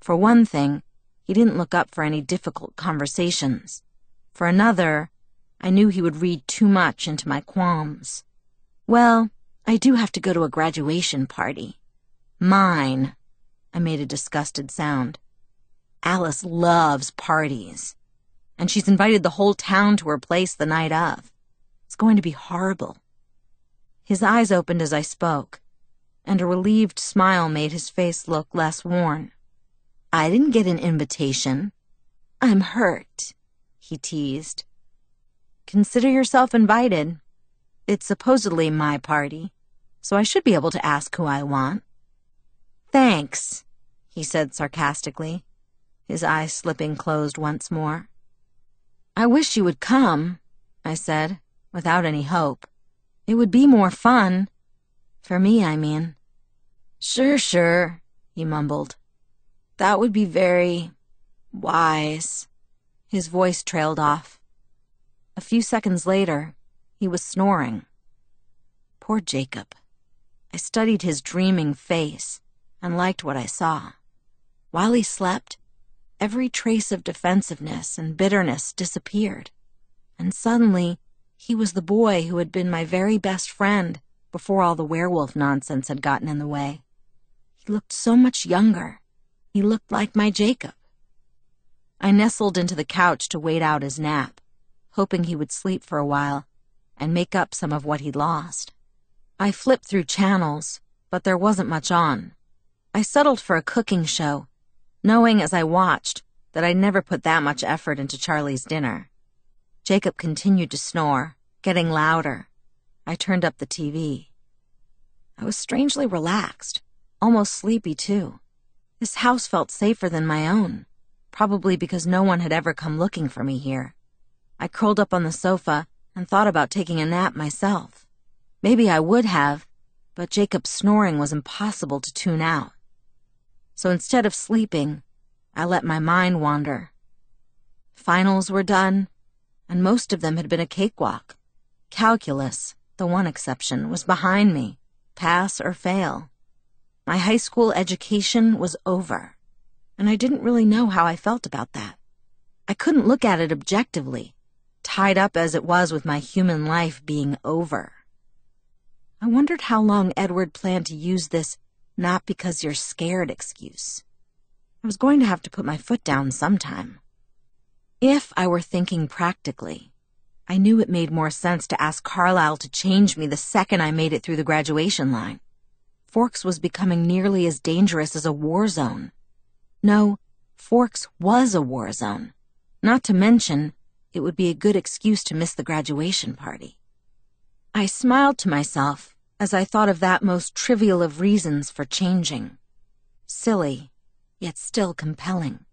For one thing, he didn't look up for any difficult conversations. For another, I knew he would read too much into my qualms. Well, I do have to go to a graduation party. Mine. I made a disgusted sound. Alice loves parties. And she's invited the whole town to her place the night of. It's going to be horrible. His eyes opened as I spoke, and a relieved smile made his face look less worn. I didn't get an invitation. I'm hurt, he teased. Consider yourself invited. It's supposedly my party, so I should be able to ask who I want. Thanks, he said sarcastically, his eyes slipping closed once more. I wish you would come, I said without any hope. It would be more fun. For me, I mean. Sure, sure, he mumbled. That would be very wise. His voice trailed off. A few seconds later, he was snoring. Poor Jacob. I studied his dreaming face and liked what I saw. While he slept, every trace of defensiveness and bitterness disappeared, and suddenly he was the boy who had been my very best friend before all the werewolf nonsense had gotten in the way. He looked so much younger. He looked like my Jacob. I nestled into the couch to wait out his nap, hoping he would sleep for a while and make up some of what he'd lost. I flipped through channels, but there wasn't much on. I settled for a cooking show, knowing as I watched that I'd never put that much effort into Charlie's dinner. Jacob continued to snore, getting louder. I turned up the TV. I was strangely relaxed, almost sleepy too. This house felt safer than my own, probably because no one had ever come looking for me here. I curled up on the sofa and thought about taking a nap myself. Maybe I would have, but Jacob's snoring was impossible to tune out. So instead of sleeping, I let my mind wander. Finals were done, and most of them had been a cakewalk. Calculus, the one exception, was behind me, pass or fail. My high school education was over, and I didn't really know how I felt about that. I couldn't look at it objectively, tied up as it was with my human life being over. I wondered how long Edward planned to use this not because you're scared excuse. I was going to have to put my foot down sometime. If I were thinking practically, I knew it made more sense to ask Carlisle to change me the second I made it through the graduation line. Forks was becoming nearly as dangerous as a war zone. No, Forks was a war zone. Not to mention, it would be a good excuse to miss the graduation party. I smiled to myself as I thought of that most trivial of reasons for changing. Silly, yet still compelling.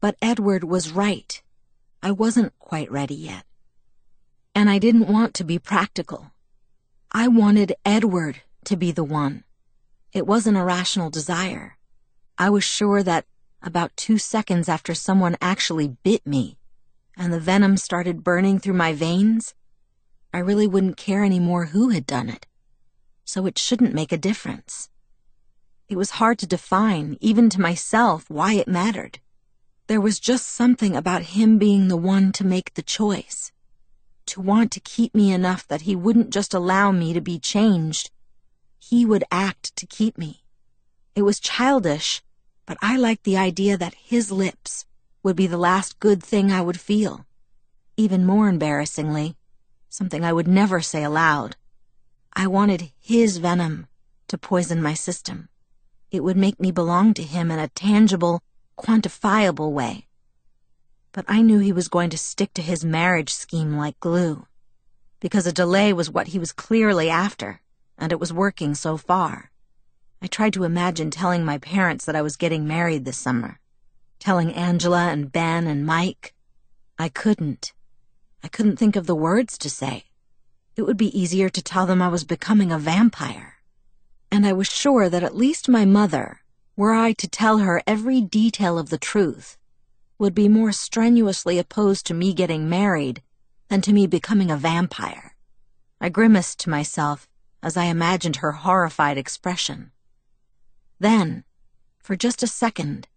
But Edward was right. I wasn't quite ready yet. And I didn't want to be practical. I wanted Edward to be the one. It wasn't a rational desire. I was sure that about two seconds after someone actually bit me, and the venom started burning through my veins, I really wouldn't care anymore who had done it. So it shouldn't make a difference. It was hard to define, even to myself, why it mattered. There was just something about him being the one to make the choice. To want to keep me enough that he wouldn't just allow me to be changed. He would act to keep me. It was childish, but I liked the idea that his lips would be the last good thing I would feel. Even more embarrassingly, something I would never say aloud. I wanted his venom to poison my system. It would make me belong to him in a tangible, quantifiable way. But I knew he was going to stick to his marriage scheme like glue, because a delay was what he was clearly after, and it was working so far. I tried to imagine telling my parents that I was getting married this summer, telling Angela and Ben and Mike. I couldn't. I couldn't think of the words to say. It would be easier to tell them I was becoming a vampire. And I was sure that at least my mother, were I to tell her every detail of the truth, would be more strenuously opposed to me getting married than to me becoming a vampire. I grimaced to myself as I imagined her horrified expression. Then, for just a second,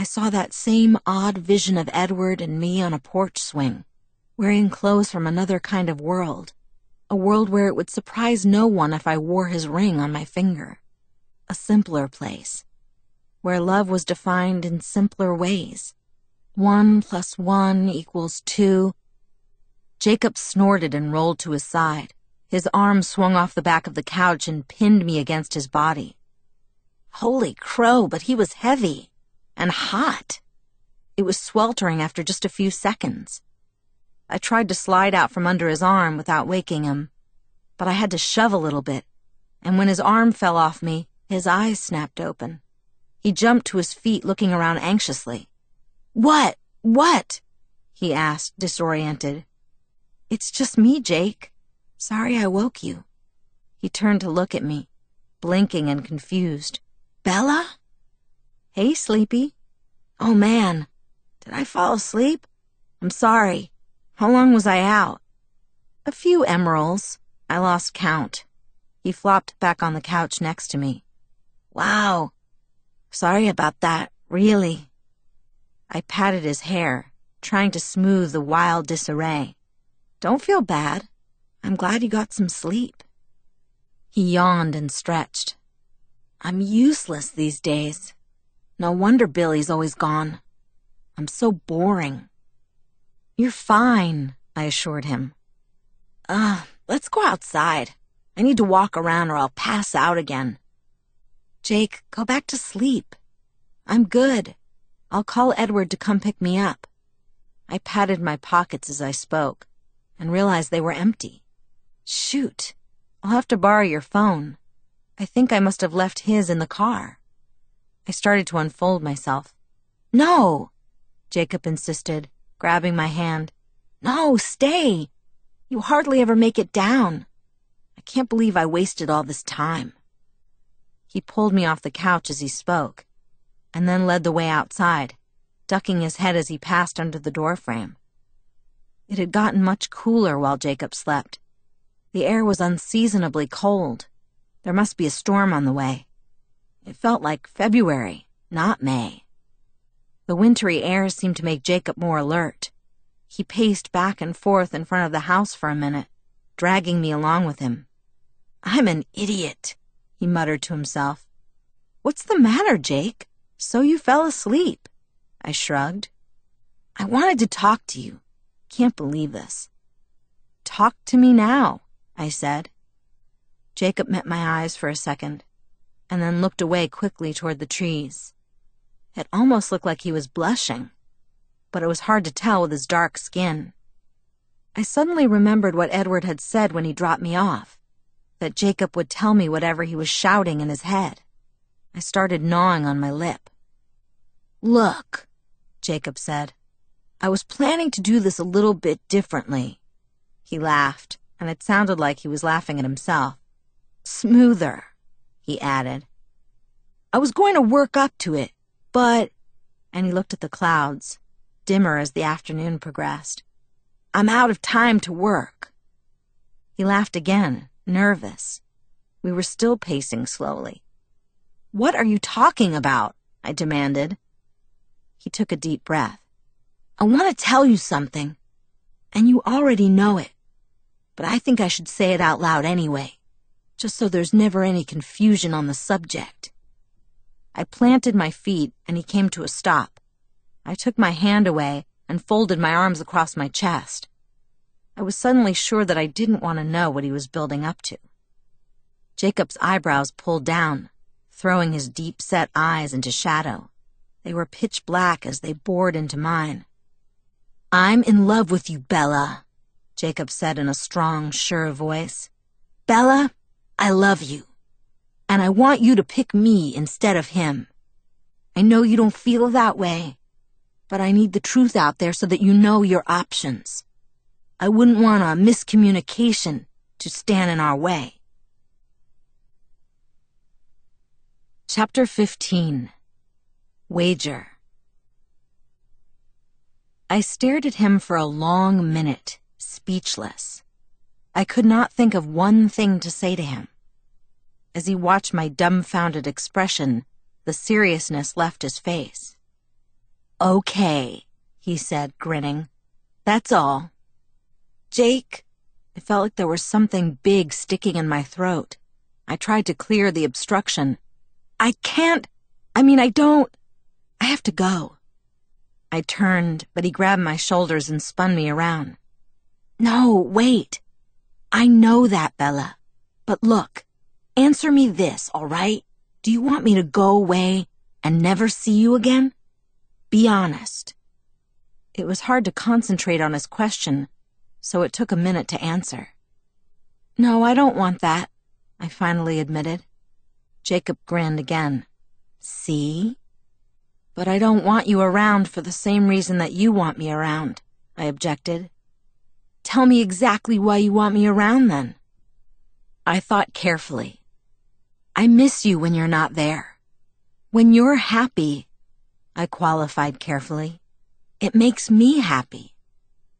I saw that same odd vision of Edward and me on a porch swing, wearing clothes from another kind of world, a world where it would surprise no one if I wore his ring on my finger. A simpler place where love was defined in simpler ways. One plus one equals two. Jacob snorted and rolled to his side. His arm swung off the back of the couch and pinned me against his body. Holy crow, but he was heavy and hot. It was sweltering after just a few seconds. I tried to slide out from under his arm without waking him, but I had to shove a little bit, and when his arm fell off me, his eyes snapped open. He jumped to his feet, looking around anxiously. What? What? he asked, disoriented. It's just me, Jake. Sorry I woke you. He turned to look at me, blinking and confused. Bella? Hey, Sleepy. Oh, man. Did I fall asleep? I'm sorry. How long was I out? A few emeralds. I lost count. He flopped back on the couch next to me. Wow. Sorry about that, really. I patted his hair, trying to smooth the wild disarray. Don't feel bad. I'm glad you got some sleep. He yawned and stretched. I'm useless these days. No wonder Billy's always gone. I'm so boring. You're fine, I assured him. Ah, uh, let's go outside. I need to walk around or I'll pass out again. Jake, go back to sleep. I'm good. I'll call Edward to come pick me up. I patted my pockets as I spoke and realized they were empty. Shoot, I'll have to borrow your phone. I think I must have left his in the car. I started to unfold myself. No, Jacob insisted, grabbing my hand. No, stay. You hardly ever make it down. I can't believe I wasted all this time. He pulled me off the couch as he spoke, and then led the way outside, ducking his head as he passed under the doorframe. It had gotten much cooler while Jacob slept. The air was unseasonably cold. There must be a storm on the way. It felt like February, not May. The wintry air seemed to make Jacob more alert. He paced back and forth in front of the house for a minute, dragging me along with him. I'm an idiot, he muttered to himself. What's the matter, Jake? So you fell asleep. I shrugged. I wanted to talk to you. Can't believe this. Talk to me now, I said. Jacob met my eyes for a second, and then looked away quickly toward the trees. It almost looked like he was blushing, but it was hard to tell with his dark skin. I suddenly remembered what Edward had said when he dropped me off that Jacob would tell me whatever he was shouting in his head. I started gnawing on my lip. Look, Jacob said. I was planning to do this a little bit differently. He laughed, and it sounded like he was laughing at himself. Smoother, he added. I was going to work up to it, but, and he looked at the clouds, dimmer as the afternoon progressed. I'm out of time to work. He laughed again, nervous. We were still pacing slowly. What are you talking about? I demanded. He took a deep breath. I want to tell you something, and you already know it, but I think I should say it out loud anyway, just so there's never any confusion on the subject. I planted my feet, and he came to a stop. I took my hand away and folded my arms across my chest. I was suddenly sure that I didn't want to know what he was building up to. Jacob's eyebrows pulled down, throwing his deep-set eyes into shadow. They were pitch black as they bored into mine. I'm in love with you, Bella, Jacob said in a strong, sure voice. Bella, I love you. And I want you to pick me instead of him. I know you don't feel that way, but I need the truth out there so that you know your options. I wouldn't want a miscommunication to stand in our way. Chapter 15 Wager I stared at him for a long minute, speechless. I could not think of one thing to say to him. As he watched my dumbfounded expression, the seriousness left his face. Okay, he said, grinning. That's all. Jake, it felt like there was something big sticking in my throat. I tried to clear the obstruction I can't. I mean, I don't. I have to go. I turned, but he grabbed my shoulders and spun me around. No, wait. I know that, Bella. But look, answer me this, all right? Do you want me to go away and never see you again? Be honest. It was hard to concentrate on his question, so it took a minute to answer. No, I don't want that, I finally admitted. Jacob grinned again. See? But I don't want you around for the same reason that you want me around, I objected. Tell me exactly why you want me around then. I thought carefully. I miss you when you're not there. When you're happy, I qualified carefully, it makes me happy.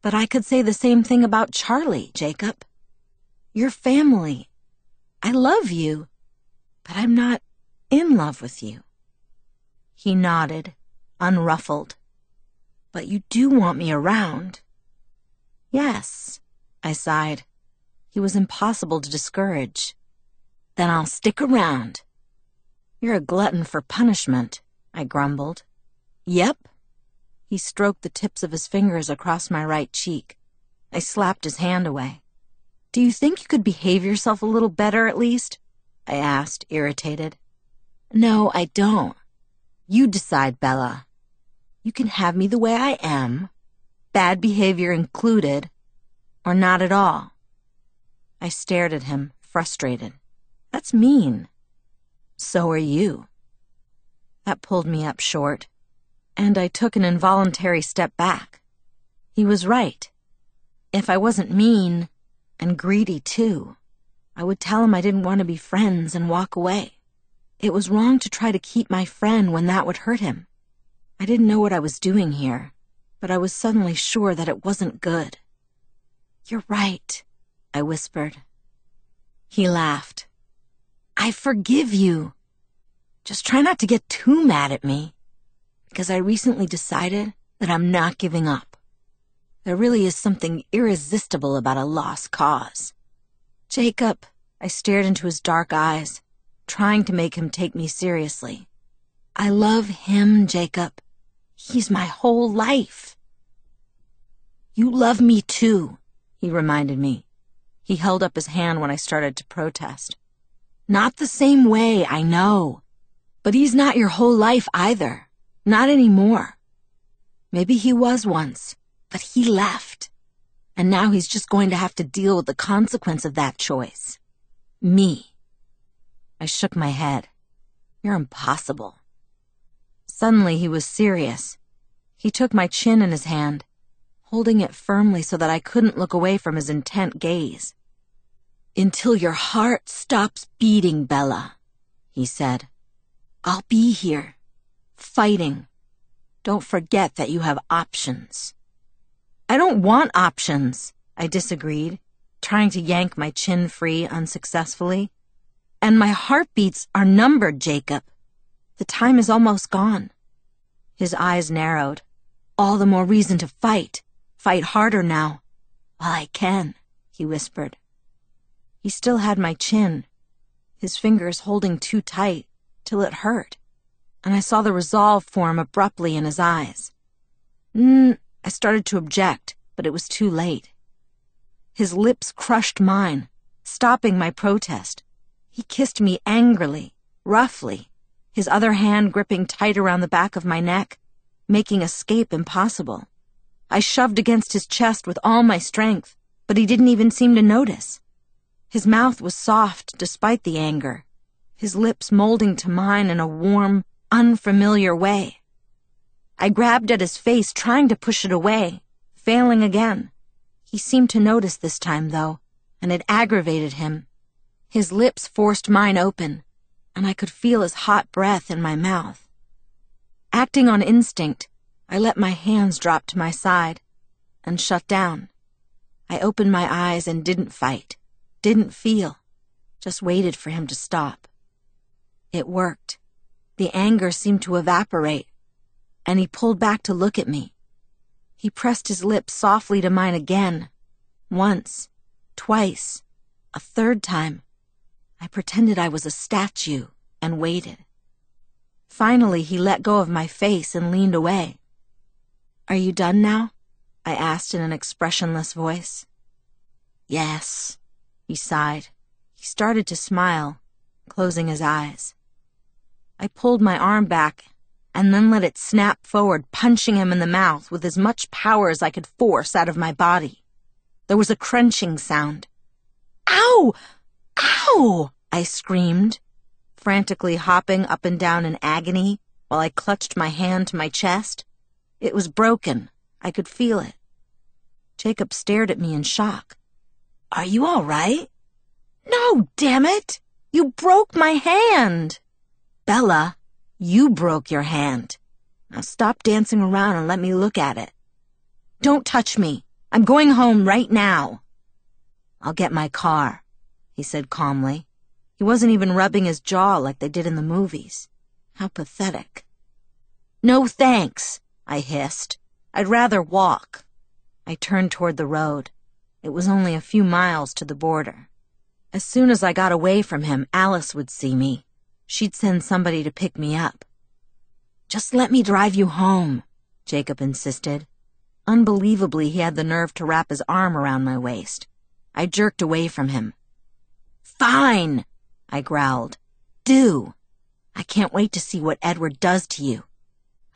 But I could say the same thing about Charlie, Jacob. Your family. I love you but I'm not in love with you. He nodded, unruffled. But you do want me around. Yes, I sighed. He was impossible to discourage. Then I'll stick around. You're a glutton for punishment, I grumbled. Yep. He stroked the tips of his fingers across my right cheek. I slapped his hand away. Do you think you could behave yourself a little better at least? I asked, irritated. No, I don't. You decide, Bella. You can have me the way I am, bad behavior included, or not at all. I stared at him, frustrated. That's mean. So are you. That pulled me up short, and I took an involuntary step back. He was right. If I wasn't mean, and greedy too, I would tell him I didn't want to be friends and walk away. It was wrong to try to keep my friend when that would hurt him. I didn't know what I was doing here, but I was suddenly sure that it wasn't good. You're right, I whispered. He laughed. I forgive you. Just try not to get too mad at me, because I recently decided that I'm not giving up. There really is something irresistible about a lost cause. Jacob, I stared into his dark eyes, trying to make him take me seriously. I love him, Jacob. He's my whole life. You love me too, he reminded me. He held up his hand when I started to protest. Not the same way, I know. But he's not your whole life either. Not anymore. Maybe he was once, but he left and now he's just going to have to deal with the consequence of that choice. Me. I shook my head. You're impossible. Suddenly he was serious. He took my chin in his hand, holding it firmly so that I couldn't look away from his intent gaze. Until your heart stops beating, Bella, he said. I'll be here, fighting, Don't forget that you have options. I don't want options, I disagreed, trying to yank my chin free unsuccessfully. And my heartbeats are numbered, Jacob. The time is almost gone. His eyes narrowed. All the more reason to fight. Fight harder now. While I can, he whispered. He still had my chin, his fingers holding too tight till it hurt, and I saw the resolve form abruptly in his eyes. Mm, I started to object, but it was too late. His lips crushed mine, stopping my protest. He kissed me angrily, roughly, his other hand gripping tight around the back of my neck, making escape impossible. I shoved against his chest with all my strength, but he didn't even seem to notice. His mouth was soft despite the anger, his lips molding to mine in a warm, unfamiliar way. I grabbed at his face, trying to push it away, failing again. He seemed to notice this time, though, and it aggravated him. His lips forced mine open, and I could feel his hot breath in my mouth. Acting on instinct, I let my hands drop to my side and shut down. I opened my eyes and didn't fight, didn't feel, just waited for him to stop. It worked. The anger seemed to evaporate, and he pulled back to look at me. He pressed his lips softly to mine again. Once, twice, a third time. I pretended I was a statue and waited. Finally, he let go of my face and leaned away. Are you done now? I asked in an expressionless voice. Yes, he sighed. He started to smile, closing his eyes. I pulled my arm back and then let it snap forward, punching him in the mouth with as much power as I could force out of my body. There was a crunching sound. Ow! Ow! I screamed, frantically hopping up and down in agony while I clutched my hand to my chest. It was broken. I could feel it. Jacob stared at me in shock. Are you all right? No, damn it! You broke my hand! Bella, you broke your hand. Now stop dancing around and let me look at it. Don't touch me. I'm going home right now. I'll get my car, he said calmly. He wasn't even rubbing his jaw like they did in the movies. How pathetic. No thanks, I hissed. I'd rather walk. I turned toward the road. It was only a few miles to the border. As soon as I got away from him, Alice would see me. She'd send somebody to pick me up. Just let me drive you home, Jacob insisted. Unbelievably, he had the nerve to wrap his arm around my waist. I jerked away from him. Fine, I growled. Do. I can't wait to see what Edward does to you.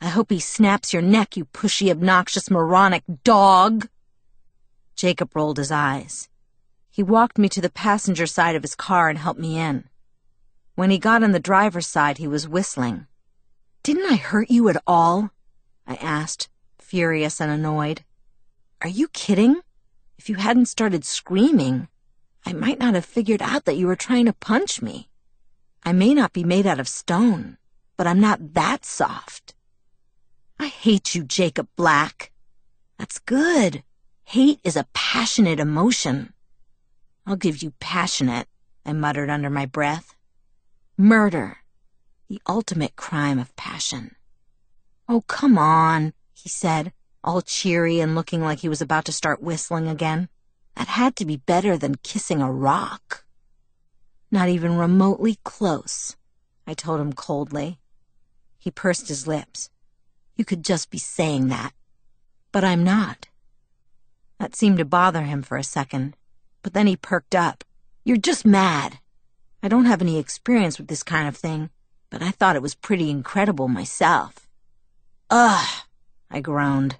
I hope he snaps your neck, you pushy, obnoxious, moronic dog. Jacob rolled his eyes. He walked me to the passenger side of his car and helped me in. When he got on the driver's side, he was whistling. Didn't I hurt you at all? I asked, furious and annoyed. Are you kidding? If you hadn't started screaming, I might not have figured out that you were trying to punch me. I may not be made out of stone, but I'm not that soft. I hate you, Jacob Black. That's good. Hate is a passionate emotion. I'll give you passionate, I muttered under my breath. Murder. The ultimate crime of passion. Oh, come on, he said, all cheery and looking like he was about to start whistling again. That had to be better than kissing a rock. Not even remotely close, I told him coldly. He pursed his lips. You could just be saying that. But I'm not. That seemed to bother him for a second, but then he perked up. You're just mad. I don't have any experience with this kind of thing, but I thought it was pretty incredible myself. Ugh, I groaned.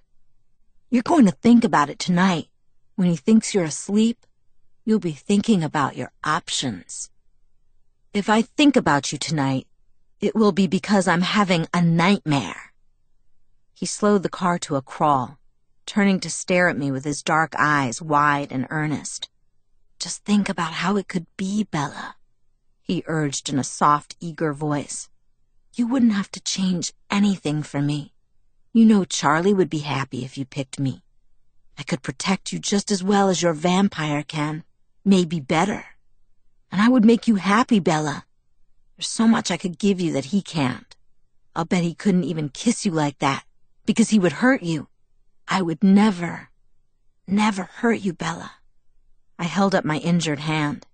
You're going to think about it tonight. When he thinks you're asleep, you'll be thinking about your options. If I think about you tonight, it will be because I'm having a nightmare. He slowed the car to a crawl, turning to stare at me with his dark eyes wide and earnest. Just think about how it could be, Bella he urged in a soft, eager voice. You wouldn't have to change anything for me. You know Charlie would be happy if you picked me. I could protect you just as well as your vampire can, maybe better. And I would make you happy, Bella. There's so much I could give you that he can't. I'll bet he couldn't even kiss you like that, because he would hurt you. I would never, never hurt you, Bella. I held up my injured hand.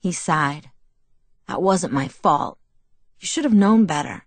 He sighed. That wasn't my fault. You should have known better.